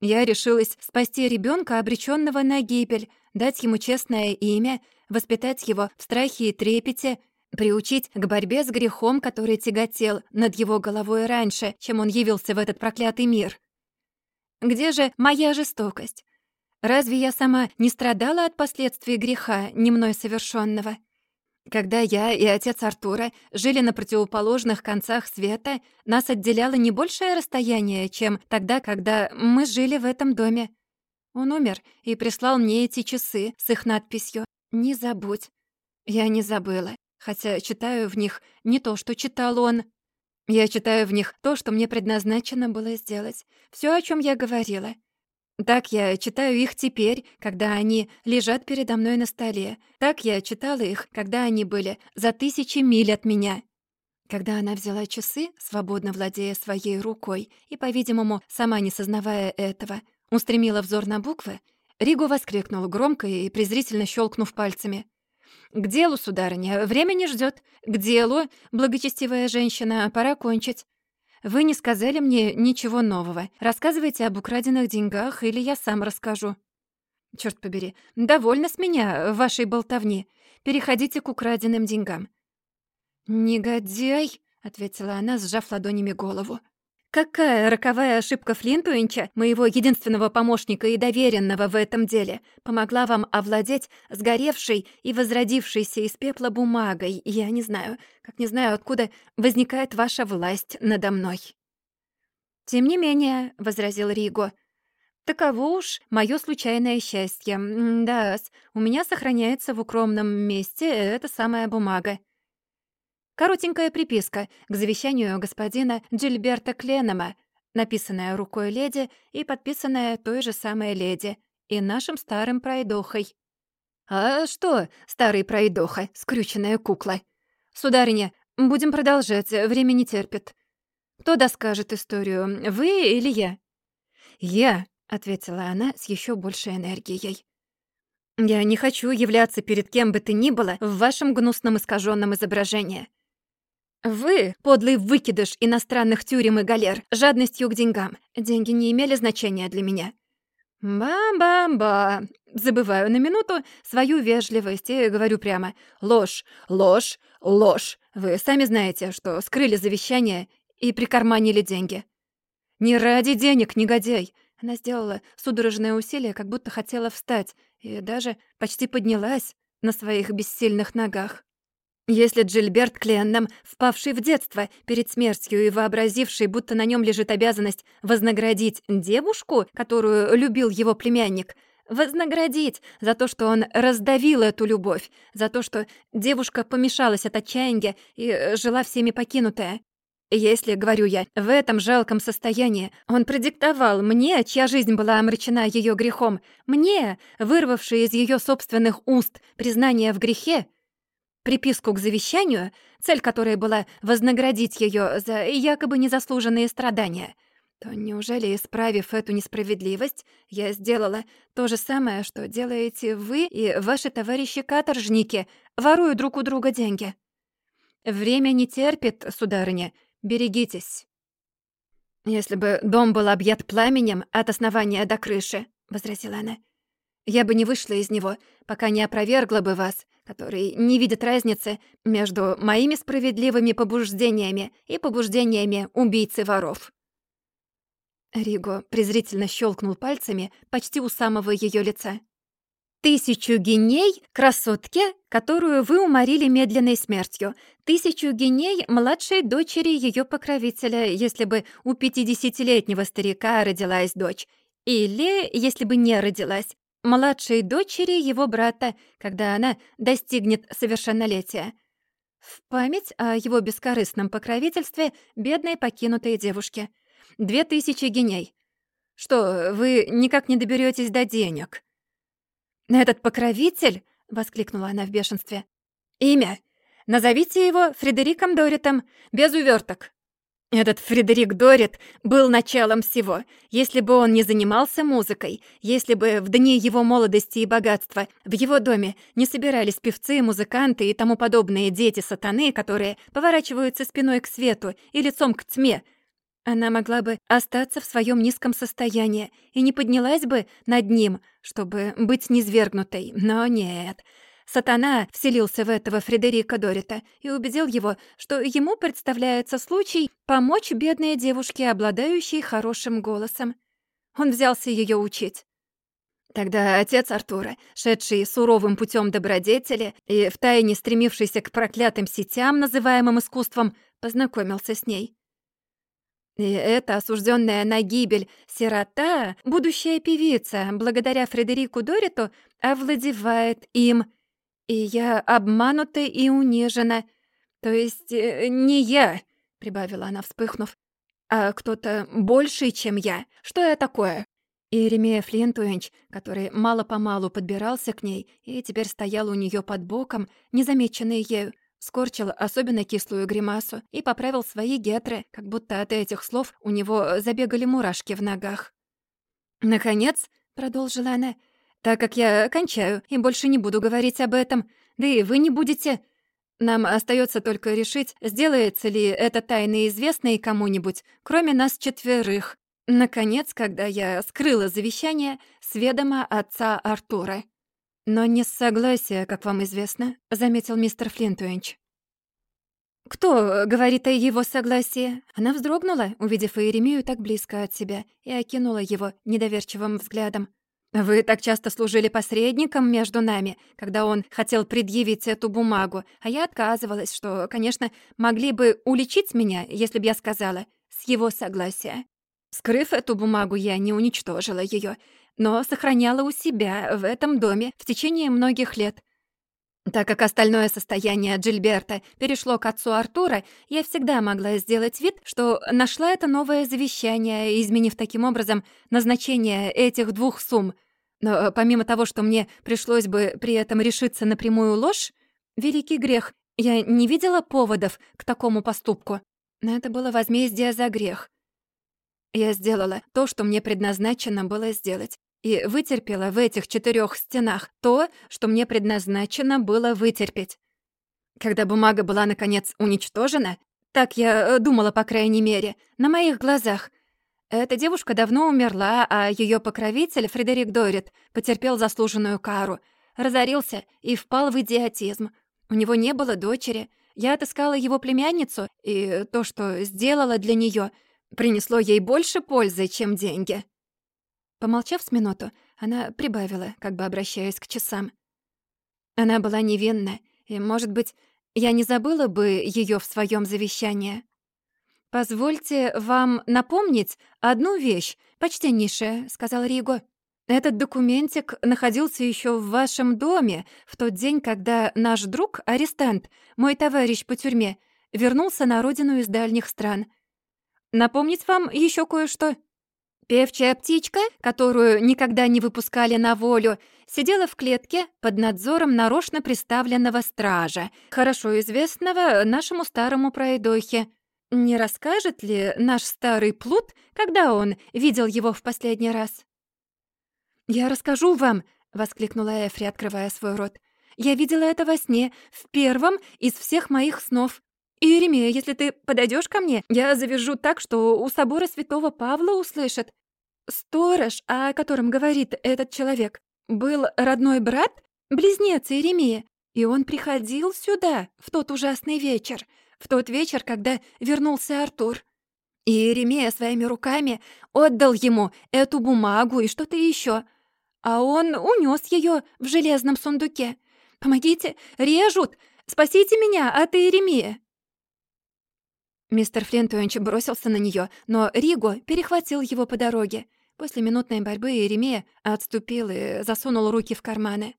A: Я решилась спасти ребенка, обреченного на гибель, дать ему честное имя, воспитать его в страхе и трепете, приучить к борьбе с грехом, который тяготел над его головой раньше, чем он явился в этот проклятый мир. Где же моя жестокость? Разве я сама не страдала от последствий греха, не мной совершенного? Когда я и отец Артура жили на противоположных концах света, нас отделяло не большее расстояние, чем тогда, когда мы жили в этом доме. Он умер и прислал мне эти часы с их надписью «Не забудь». Я не забыла, хотя читаю в них не то, что читал он. Я читаю в них то, что мне предназначено было сделать. Все, о чем я говорила — так я читаю их теперь, когда они лежат передо мной на столе. Так я читала их, когда они были за тысячи миль от меня. Когда она взяла часы, свободно владея своей рукой и, по-видимому, сама не сознавая этого, устремила взор на буквы, Ригу воскликнул громко и презрительно щелкнув пальцами. «К делу, сударыня, время не ждет. К делу, благочестивая женщина, пора кончить. Вы не сказали мне ничего нового. Рассказывайте об украденных деньгах, или я сам расскажу. Черт побери, довольно с меня вашей болтовни. Переходите к украденным деньгам. Негодяй, ответила она, сжав ладонями голову. Какая роковая ошибка Флинтуинча, моего единственного помощника и доверенного в этом деле, помогла вам овладеть сгоревшей и возродившейся из пепла бумагой? Я не знаю, как не знаю, откуда возникает ваша власть надо мной. «Тем не менее», — возразил Риго, — «таково уж мое случайное счастье. да у меня сохраняется в укромном месте эта самая бумага. Коротенькая приписка к завещанию господина Джильберта Кленома, написанная рукой леди и подписанная той же самой леди и нашим старым пройдохой. «А что, старый пройдоха, скрюченная кукла? Сударыня, будем продолжать, время не терпит. Кто доскажет историю, вы или я?» «Я», — ответила она с еще большей энергией. «Я не хочу являться перед кем бы ты ни было в вашем гнусном искаженном изображении. Вы, подлый выкидыш иностранных тюрем и галер, жадностью к деньгам. Деньги не имели значения для меня. Ба-ба-ба. Забываю на минуту свою вежливость и говорю прямо. Ложь, ложь, ложь. Вы сами знаете, что скрыли завещание и прикарманили деньги. Не ради денег, негодяй. Она сделала судорожное усилие, как будто хотела встать, и даже почти поднялась на своих бессильных ногах. Если Джильберт Кленнам, впавший в детство перед смертью и вообразивший, будто на нем лежит обязанность вознаградить девушку, которую любил его племянник, вознаградить за то, что он раздавил эту любовь, за то, что девушка помешалась от отчаяния и жила всеми покинутая. Если, говорю я, в этом жалком состоянии он продиктовал мне, чья жизнь была омрачена ее грехом, мне, вырвавший из ее собственных уст признание в грехе, приписку к завещанию, цель которой была вознаградить ее за якобы незаслуженные страдания, то неужели, исправив эту несправедливость, я сделала то же самое, что делаете вы и ваши товарищи-каторжники, воруя друг у друга деньги? Время не терпит, сударыня, берегитесь. «Если бы дом был объят пламенем от основания до крыши», — возразила она, — «я бы не вышла из него, пока не опровергла бы вас который не видит разницы между моими справедливыми побуждениями и побуждениями убийцы воров. Риго презрительно щелкнул пальцами почти у самого ее лица. «Тысячу геней красотке, которую вы уморили медленной смертью. Тысячу геней младшей дочери ее покровителя, если бы у пятидесятилетнего старика родилась дочь. Или, если бы не родилась, младшей дочери его брата, когда она достигнет совершеннолетия. В память о его бескорыстном покровительстве бедной покинутой девушки. Две тысячи геней. Что, вы никак не доберетесь до денег? «Этот покровитель?» — воскликнула она в бешенстве. «Имя. Назовите его Фредериком Доритом, без уверток. Этот Фредерик Дорит был началом всего. Если бы он не занимался музыкой, если бы в дни его молодости и богатства в его доме не собирались певцы, музыканты и тому подобные дети сатаны, которые поворачиваются спиной к свету и лицом к тьме, она могла бы остаться в своем низком состоянии и не поднялась бы над ним, чтобы быть низвергнутой. Но нет, Сатана вселился в этого Фредерика Дорита и убедил его, что ему представляется случай помочь бедной девушке, обладающей хорошим голосом. Он взялся ее учить. Тогда отец Артура, шедший суровым путем добродетели и втайне стремившийся к проклятым сетям, называемым искусством, познакомился с ней. И эта осужденная на гибель сирота, будущая певица, благодаря Фредерику Дориту, овладевает им. И я обманута и унижена. То есть э, не я, — прибавила она, вспыхнув, — а кто-то больший, чем я. Что я такое? И Еремея Флинтуэнч, который мало-помалу подбирался к ней и теперь стоял у нее под боком, незамеченный ею, скорчил особенно кислую гримасу и поправил свои гетры, как будто от этих слов у него забегали мурашки в ногах. «Наконец», — продолжила она, — «так как я кончаю и больше не буду говорить об этом, да и вы не будете. Нам остается только решить, сделается ли это тайна известной кому-нибудь, кроме нас четверых. Наконец, когда я скрыла завещание с ведома отца Артура. Но не с согласия, как вам известно, заметил мистер Флинтуинч. «Кто говорит о его согласии?» Она вздрогнула, увидев Иеремию так близко от себя, и окинула его недоверчивым взглядом. «Вы так часто служили посредником между нами, когда он хотел предъявить эту бумагу, а я отказывалась, что, конечно, могли бы уличить меня, если б я сказала, с его согласия. Скрыв эту бумагу, я не уничтожила ее, но сохраняла у себя в этом доме в течение многих лет. Так как остальное состояние Джильберта перешло к отцу Артура, я всегда могла сделать вид, что нашла это новое завещание, изменив таким образом назначение этих двух сумм. Но помимо того, что мне пришлось бы при этом решиться на прямую ложь, великий грех, я не видела поводов к такому поступку. Но это было возмездие за грех. Я сделала то, что мне предназначено было сделать, и вытерпела в этих четырех стенах то, что мне предназначено было вытерпеть. Когда бумага была, наконец, уничтожена, так я э, думала, по крайней мере, на моих глазах, эта девушка давно умерла, а ее покровитель, Фредерик Дорит, потерпел заслуженную кару, разорился и впал в идиотизм. У него не было дочери. Я отыскала его племянницу, и то, что сделала для нее, принесло ей больше пользы, чем деньги. Помолчав с минуту, она прибавила, как бы обращаясь к часам. Она была невинна, и, может быть, я не забыла бы ее в своем завещании. «Позвольте вам напомнить одну вещь, почтеннейшая», — сказал Риго. «Этот документик находился еще в вашем доме в тот день, когда наш друг, арестант, мой товарищ по тюрьме, вернулся на родину из дальних стран. Напомнить вам еще кое-что?» Певчая птичка, которую никогда не выпускали на волю, сидела в клетке под надзором нарочно приставленного стража, хорошо известного нашему старому пройдохе. Не расскажет ли наш старый плут, когда он видел его в последний раз? «Я расскажу вам!» — воскликнула Эфри, открывая свой рот. «Я видела это во сне, в первом из всех моих снов. «Иеремия, если ты подойдешь ко мне, я завяжу так, что у собора святого Павла услышат. Сторож, о котором говорит этот человек, был родной брат, близнец Иеремия, и он приходил сюда в тот ужасный вечер, в тот вечер, когда вернулся Артур. И Иеремия своими руками отдал ему эту бумагу и что-то еще, а он унес ее в железном сундуке. «Помогите! Режут! Спасите меня от Иеремии!» Мистер Флинтуэнч бросился на нее, но Риго перехватил его по дороге. После минутной борьбы Еремея отступил и засунул руки в карманы.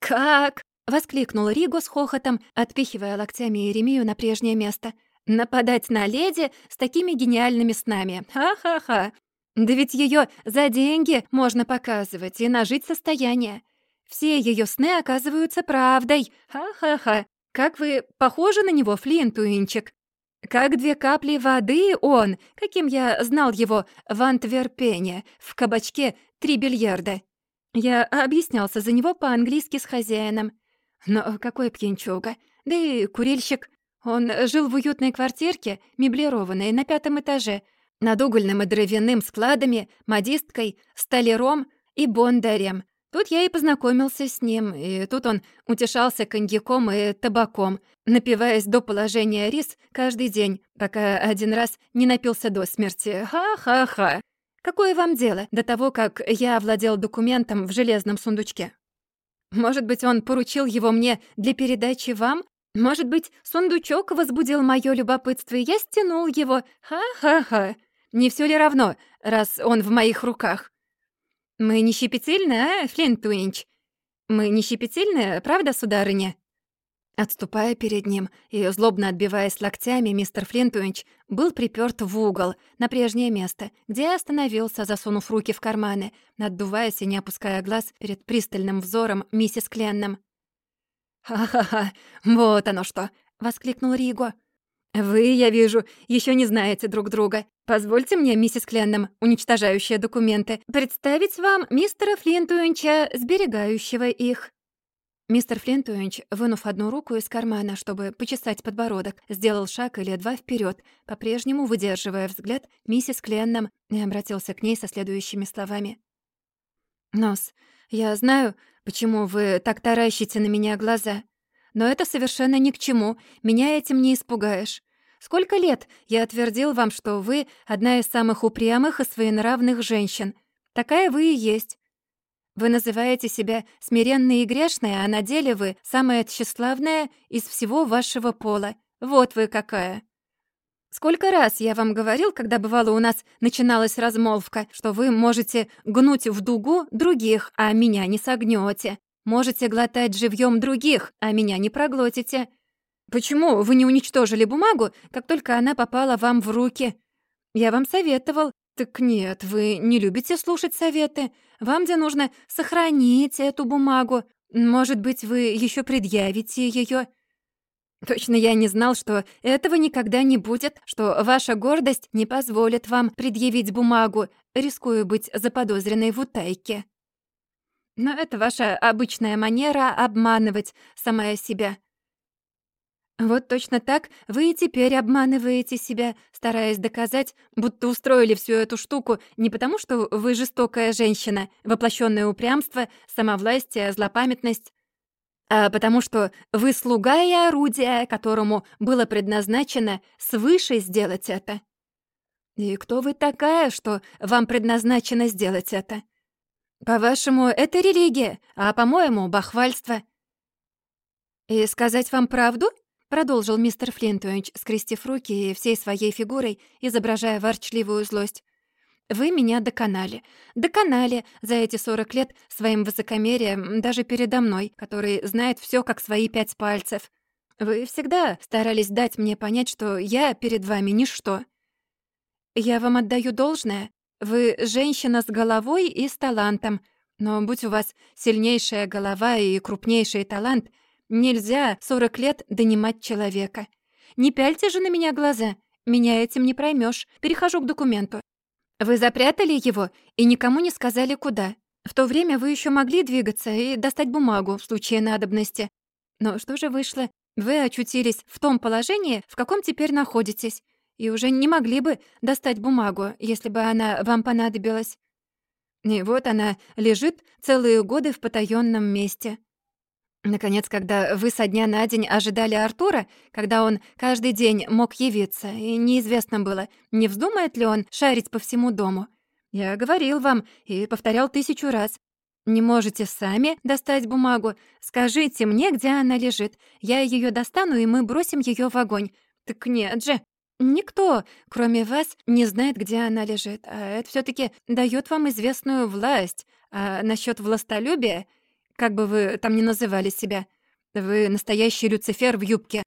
A: «Как?» — воскликнул Риго с хохотом, отпихивая локтями Еремею на прежнее место. «Нападать на леди с такими гениальными снами! Ха-ха-ха! Да ведь ее за деньги можно показывать и нажить состояние. Все ее сны оказываются правдой! Ха-ха-ха! Как вы похожи на него, Флинтуинчик! Как две капли воды он, каким я знал его в Антверпене, в кабачке «Три бильярда». Я объяснялся за него по-английски с хозяином. Но какой пьянчуга. Да и курильщик. Он жил в уютной квартирке, меблированной, на пятом этаже, над угольным и дровяным складами, модисткой, столяром и бондарем. Тут я и познакомился с ним, и тут он утешался коньяком и табаком, напиваясь до положения рис каждый день, пока один раз не напился до смерти. Ха-ха-ха. Какое вам дело до того, как я овладел документом в железном сундучке? Может быть, он поручил его мне для передачи вам? Может быть, сундучок возбудил моё любопытство, и я стянул его? Ха-ха-ха. Не всё ли равно, раз он в моих руках? Мы не щепетильны, а, Флинтуинч? Мы не щепетильны, правда, сударыня?» Отступая перед ним и злобно отбиваясь локтями, мистер Флинтуинч был припёрт в угол, на прежнее место, где остановился, засунув руки в карманы, наддуваясь и не опуская глаз перед пристальным взором миссис Кленном. «Ха-ха-ха, вот оно что!» — воскликнул Риго. «Вы, я вижу, еще не знаете друг друга. Позвольте мне, миссис Кленном, уничтожающая документы, представить вам мистера Флинтуинча, сберегающего их». Мистер Флинтуинч, вынув одну руку из кармана, чтобы почесать подбородок, сделал шаг или два вперед, по-прежнему выдерживая взгляд миссис Кленном, и обратился к ней со следующими словами. «Нос, я знаю, почему вы так таращите на меня глаза. Но это совершенно ни к чему, меня этим не испугаешь. Сколько лет я отвердил вам, что вы одна из самых упрямых и своенравных женщин. Такая вы и есть. Вы называете себя смиренной и грешной, а на деле вы самая тщеславная из всего вашего пола. Вот вы какая. Сколько раз я вам говорил, когда бывало у нас начиналась размолвка, что вы можете гнуть в дугу других, а меня не согнёте. Можете глотать живьем других, а меня не проглотите. Почему вы не уничтожили бумагу, как только она попала вам в руки? Я вам советовал. Так нет, вы не любите слушать советы. Вам где нужно сохранить эту бумагу. Может быть, вы еще предъявите ее. Точно я не знал, что этого никогда не будет, что ваша гордость не позволит вам предъявить бумагу, рискуя быть заподозренной в утайке. Но это ваша обычная манера обманывать самая себя. Вот точно так вы и теперь обманываете себя, стараясь доказать, будто устроили всю эту штуку не потому, что вы жестокая женщина, воплощенное упрямство, самовластие, злопамятность, а потому что вы слуга и орудие, которому было предназначено свыше сделать это. И кто вы такая, что вам предназначено сделать это? По-вашему, это религия, а, по-моему, бахвальство. И сказать вам правду? Продолжил мистер Флинтуинч, скрестив руки и всей своей фигурой, изображая ворчливую злость. «Вы меня доконали. Доконали за эти сорок лет своим высокомерием даже передо мной, который знает все как свои пять пальцев. Вы всегда старались дать мне понять, что я перед вами ничто. Я вам отдаю должное. Вы женщина с головой и с талантом. Но будь у вас сильнейшая голова и крупнейший талант, нельзя сорок лет донимать человека. Не пяльте же на меня глаза. Меня этим не проймешь. Перехожу к документу. Вы запрятали его и никому не сказали, куда. В то время вы еще могли двигаться и достать бумагу в случае надобности. Но что же вышло? Вы очутились в том положении, в каком теперь находитесь и уже не могли бы достать бумагу, если бы она вам понадобилась. И вот она лежит целые годы в потаённом месте. Наконец, когда вы со дня на день ожидали Артура, когда он каждый день мог явиться, и неизвестно было, не вздумает ли он шарить по всему дому. Я говорил вам и повторял тысячу раз. Не можете сами достать бумагу? Скажите мне, где она лежит. Я её достану, и мы бросим её в огонь. Так нет же, Никто, кроме вас, не знает, где она лежит, а это все таки дает вам известную власть. А насчет властолюбия, как бы вы там ни называли себя, вы настоящий Люцифер в юбке.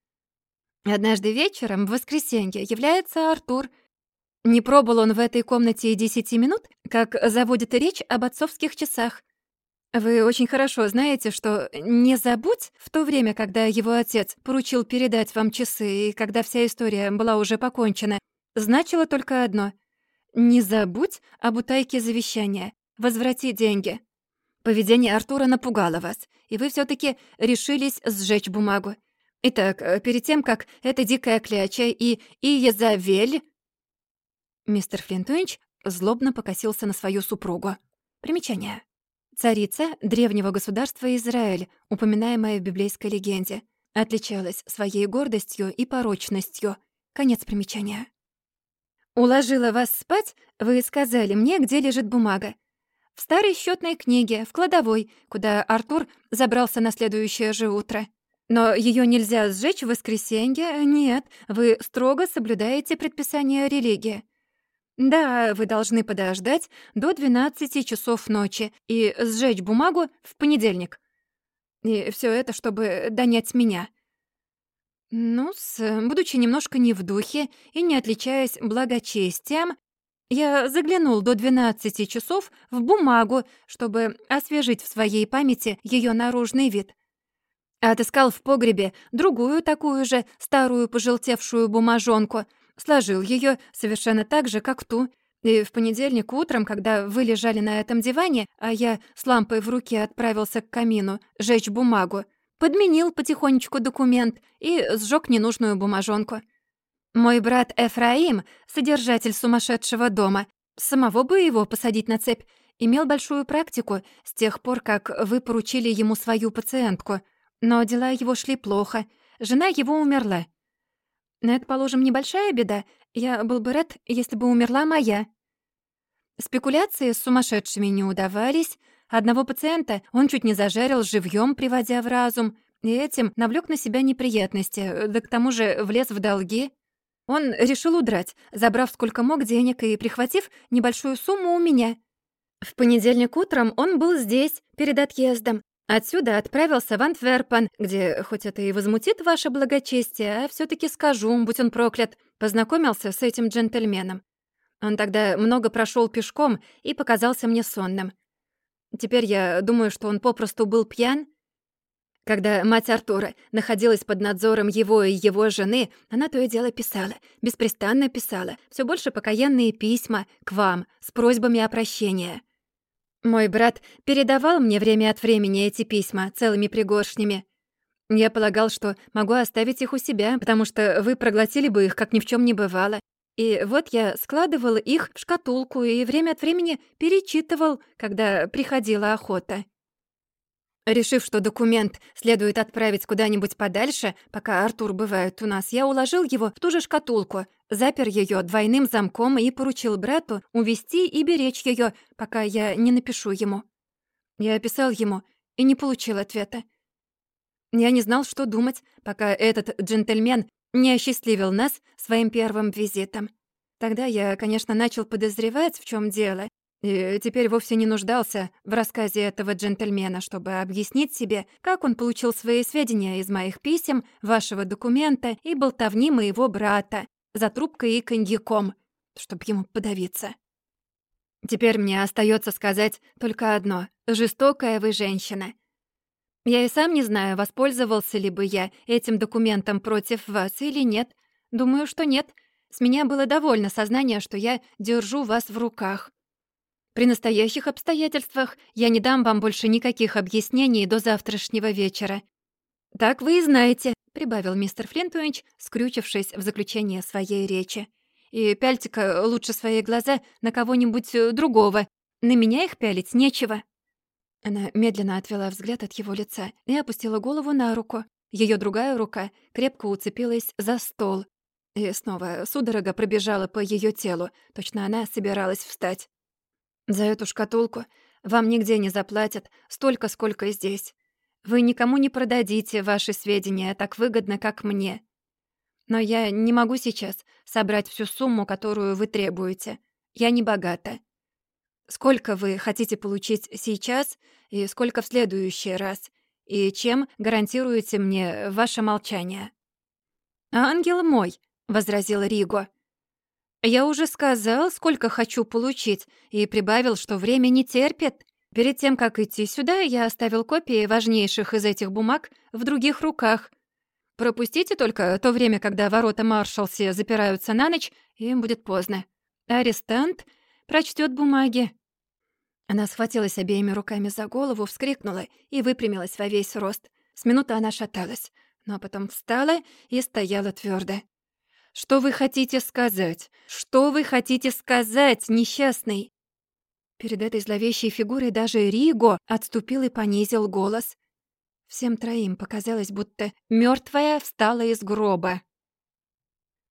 A: Однажды вечером, в воскресенье, является Артур. Не пробыл он в этой комнате и десяти минут, как заводит речь об отцовских часах. Вы очень хорошо знаете, что «не забудь» в то время, когда его отец поручил передать вам часы, и когда вся история была уже покончена, значило только одно — «не забудь об утайке завещания, возврати деньги». Поведение Артура напугало вас, и вы все таки решились сжечь бумагу. Итак, э, перед тем, как эта дикая кляча и Иезавель... Мистер Флинтуинч злобно покосился на свою супругу. Примечание. Царица древнего государства Израиль, упоминаемая в библейской легенде, отличалась своей гордостью и порочностью. Конец примечания. уложила вас спать, вы сказали мне, где лежит бумага. В старой счетной книге, в кладовой, куда Артур забрался на следующее же утро. Но ее нельзя сжечь в воскресенье. Нет, вы строго соблюдаете предписание религии. Да, вы должны подождать до 12 часов ночи и сжечь бумагу в понедельник. И все это, чтобы донять меня. Ну, будучи немножко не в духе и не отличаясь благочестием, я заглянул до 12 часов в бумагу, чтобы освежить в своей памяти ее наружный вид. Отыскал в погребе другую такую же старую пожелтевшую бумажонку, сложил ее совершенно так же, как ту, и в понедельник утром, когда вы лежали на этом диване, а я с лампой в руке отправился к камину жечь бумагу, подменил потихонечку документ и сжег ненужную бумажонку. Мой брат Эфраим, содержатель сумасшедшего дома, самого бы его посадить на цепь, имел большую практику с тех пор, как вы поручили ему свою пациентку. Но дела его шли плохо. Жена его умерла. На это, положим, небольшая беда. Я был бы рад, если бы умерла моя. Спекуляции с сумасшедшими не удавались. Одного пациента он чуть не зажарил живьем, приводя в разум, и этим навлек на себя неприятности, да к тому же влез в долги. Он решил удрать, забрав сколько мог денег и прихватив небольшую сумму у меня. В понедельник утром он был здесь, перед отъездом. Отсюда отправился в Антверпен, где, хоть это и возмутит ваше благочестие, а все таки скажу, будь он проклят, познакомился с этим джентльменом. Он тогда много прошел пешком и показался мне сонным. Теперь я думаю, что он попросту был пьян, когда мать Артура находилась под надзором его и его жены, она то и дело писала, беспрестанно писала, все больше покаянные письма к вам с просьбами о прощении. Мой брат передавал мне время от времени эти письма целыми пригоршнями. Я полагал, что могу оставить их у себя, потому что вы проглотили бы их, как ни в чем не бывало. И вот я складывал их в шкатулку и время от времени перечитывал, когда приходила охота. Решив, что документ следует отправить куда-нибудь подальше, пока Артур бывает у нас, я уложил его в ту же шкатулку, запер ее двойным замком и поручил брату увести и беречь ее, пока я не напишу ему. Я описал ему и не получил ответа. Я не знал, что думать, пока этот джентльмен не осчастливил нас своим первым визитом. Тогда я, конечно, начал подозревать, в чем дело, и теперь вовсе не нуждался в рассказе этого джентльмена, чтобы объяснить себе, как он получил свои сведения из моих писем, вашего документа и болтовни моего брата за трубкой и коньяком, чтобы ему подавиться. Теперь мне остается сказать только одно — жестокая вы женщина. Я и сам не знаю, воспользовался ли бы я этим документом против вас или нет. Думаю, что нет. С меня было довольно сознание, что я держу вас в руках. При настоящих обстоятельствах я не дам вам больше никаких объяснений до завтрашнего вечера. Так вы и знаете, прибавил мистер Флинтуинч, скрючившись в заключение своей речи. И пяльте-ка лучше свои глаза на кого-нибудь э, другого. На меня их пялить нечего. Она медленно отвела взгляд от его лица и опустила голову на руку. Ее другая рука крепко уцепилась за стол. И снова судорога пробежала по ее телу. Точно она собиралась встать. За эту шкатулку вам нигде не заплатят столько, сколько здесь. Вы никому не продадите ваши сведения так выгодно, как мне. Но я не могу сейчас собрать всю сумму, которую вы требуете. Я не богата. Сколько вы хотите получить сейчас и сколько в следующий раз? И чем гарантируете мне ваше молчание?» «Ангел мой», — возразил Риго, я уже сказал, сколько хочу получить, и прибавил, что время не терпит. Перед тем, как идти сюда, я оставил копии важнейших из этих бумаг в других руках. Пропустите только то время, когда ворота Маршалси запираются на ночь, и им будет поздно. Арестант прочтет бумаги». Она схватилась обеими руками за голову, вскрикнула и выпрямилась во весь рост. С минуты она шаталась, но потом встала и стояла твердо. Что вы хотите сказать? Что вы хотите сказать, несчастный?» Перед этой зловещей фигурой даже Риго отступил и понизил голос. Всем троим показалось, будто мертвая встала из гроба.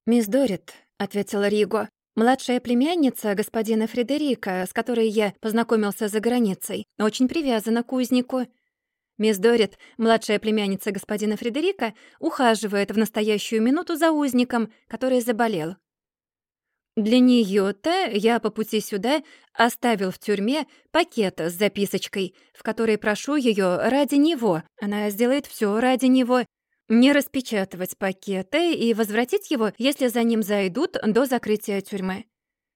A: «Мисс Дорит», — ответила Риго, Младшая племянница господина Фредерика, с которой я познакомился за границей, очень привязана к узнику. Мисс Дорит, младшая племянница господина Фредерика, ухаживает в настоящую минуту за узником, который заболел. Для неё-то я по пути сюда оставил в тюрьме пакет с записочкой, в которой прошу её ради него, она сделает всё ради него, не распечатывать пакеты и возвратить его, если за ним зайдут до закрытия тюрьмы.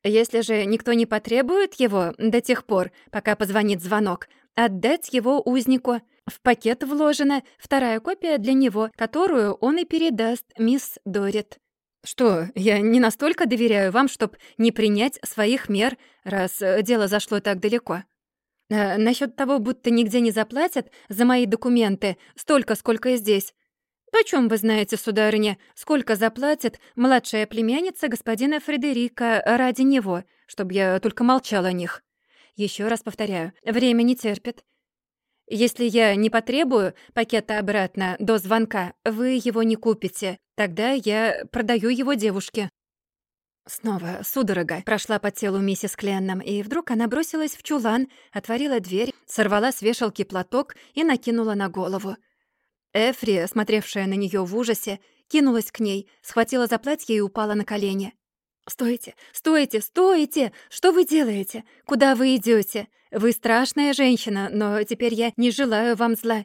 A: Если же никто не потребует его до тех пор, пока позвонит звонок, отдать его узнику. В пакет вложена вторая копия для него, которую он и передаст мисс Дорит. Что, я не настолько доверяю вам, чтоб не принять своих мер, раз дело зашло так далеко. А насчёт того, будто нигде не заплатят за мои документы столько, сколько и здесь, «Почем вы знаете, сударыня, сколько заплатит младшая племянница господина Фредерика ради него, чтобы я только молчал о них? Еще раз повторяю, время не терпит. Если я не потребую пакета обратно до звонка, вы его не купите. Тогда я продаю его девушке». Снова судорога прошла по телу миссис Кленном, и вдруг она бросилась в чулан, отворила дверь, сорвала с вешалки платок и накинула на голову. Эфри, смотревшая на нее в ужасе, кинулась к ней, схватила за платье и упала на колени. «Стойте! Стойте! Стойте! Что вы делаете? Куда вы идете? Вы страшная женщина, но теперь я не желаю вам зла.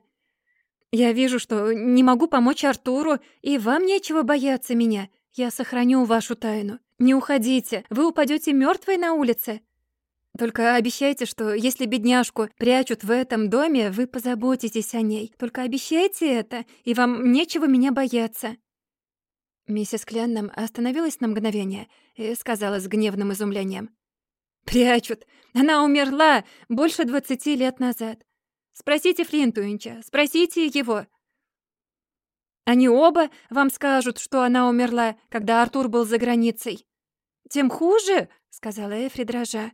A: Я вижу, что не могу помочь Артуру, и вам нечего бояться меня. Я сохраню вашу тайну. Не уходите, вы упадете мертвой на улице. Только обещайте, что если бедняжку прячут в этом доме, вы позаботитесь о ней. Только обещайте это, и вам нечего меня бояться». Миссис Кленном остановилась на мгновение и сказала с гневным изумлением. «Прячут! Она умерла больше двадцати лет назад. Спросите Флинтуинча, спросите его. Они оба вам скажут, что она умерла, когда Артур был за границей. Тем хуже, — сказала Эфри дрожа.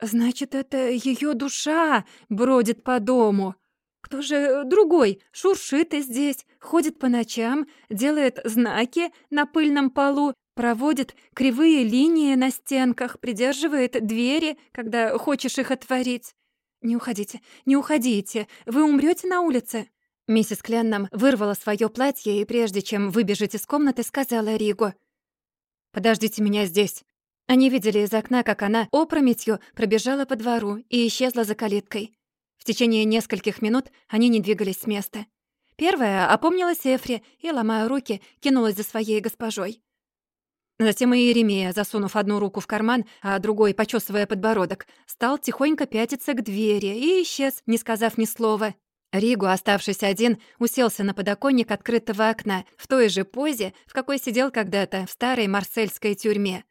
A: Значит, это ее душа бродит по дому. Кто же другой шуршит здесь, ходит по ночам, делает знаки на пыльном полу, проводит кривые линии на стенках, придерживает двери, когда хочешь их отворить. Не уходите, не уходите, вы умрете на улице. Миссис Кленнам вырвала свое платье и прежде чем выбежать из комнаты, сказала Ригу: "Подождите меня здесь". Они видели из окна, как она опрометью пробежала по двору и исчезла за калиткой. В течение нескольких минут они не двигались с места. Первая опомнилась Эфри и, ломая руки, кинулась за своей госпожой. Затем и Еремея, засунув одну руку в карман, а другой, почесывая подбородок, стал тихонько пятиться к двери и исчез, не сказав ни слова. Ригу, оставшись один, уселся на подоконник открытого окна в той же позе, в какой сидел когда-то в старой марсельской тюрьме.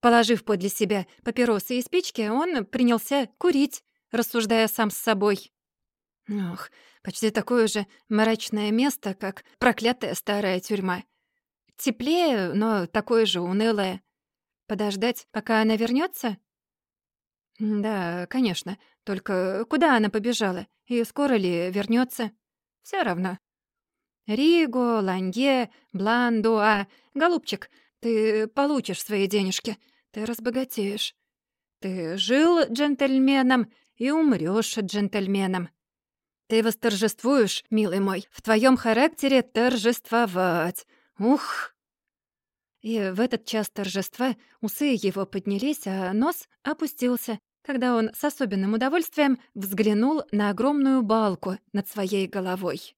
A: Положив подле себя папиросы и спички, он принялся курить, рассуждая сам с собой. Ох, почти такое же мрачное место, как проклятая старая тюрьма. Теплее, но такое же унылое. Подождать, пока она вернется? Да, конечно. Только куда она побежала? И скоро ли вернется? Все равно. Риго, Ланье, Бландуа. Голубчик, ты получишь свои денежки. Ты разбогатеешь. Ты жил джентльменом и умрёшь джентльменом. Ты восторжествуешь, милый мой, в твоём характере торжествовать. Ух!» И в этот час торжества усы его поднялись, а нос опустился, когда он с особенным удовольствием взглянул на огромную балку над своей головой.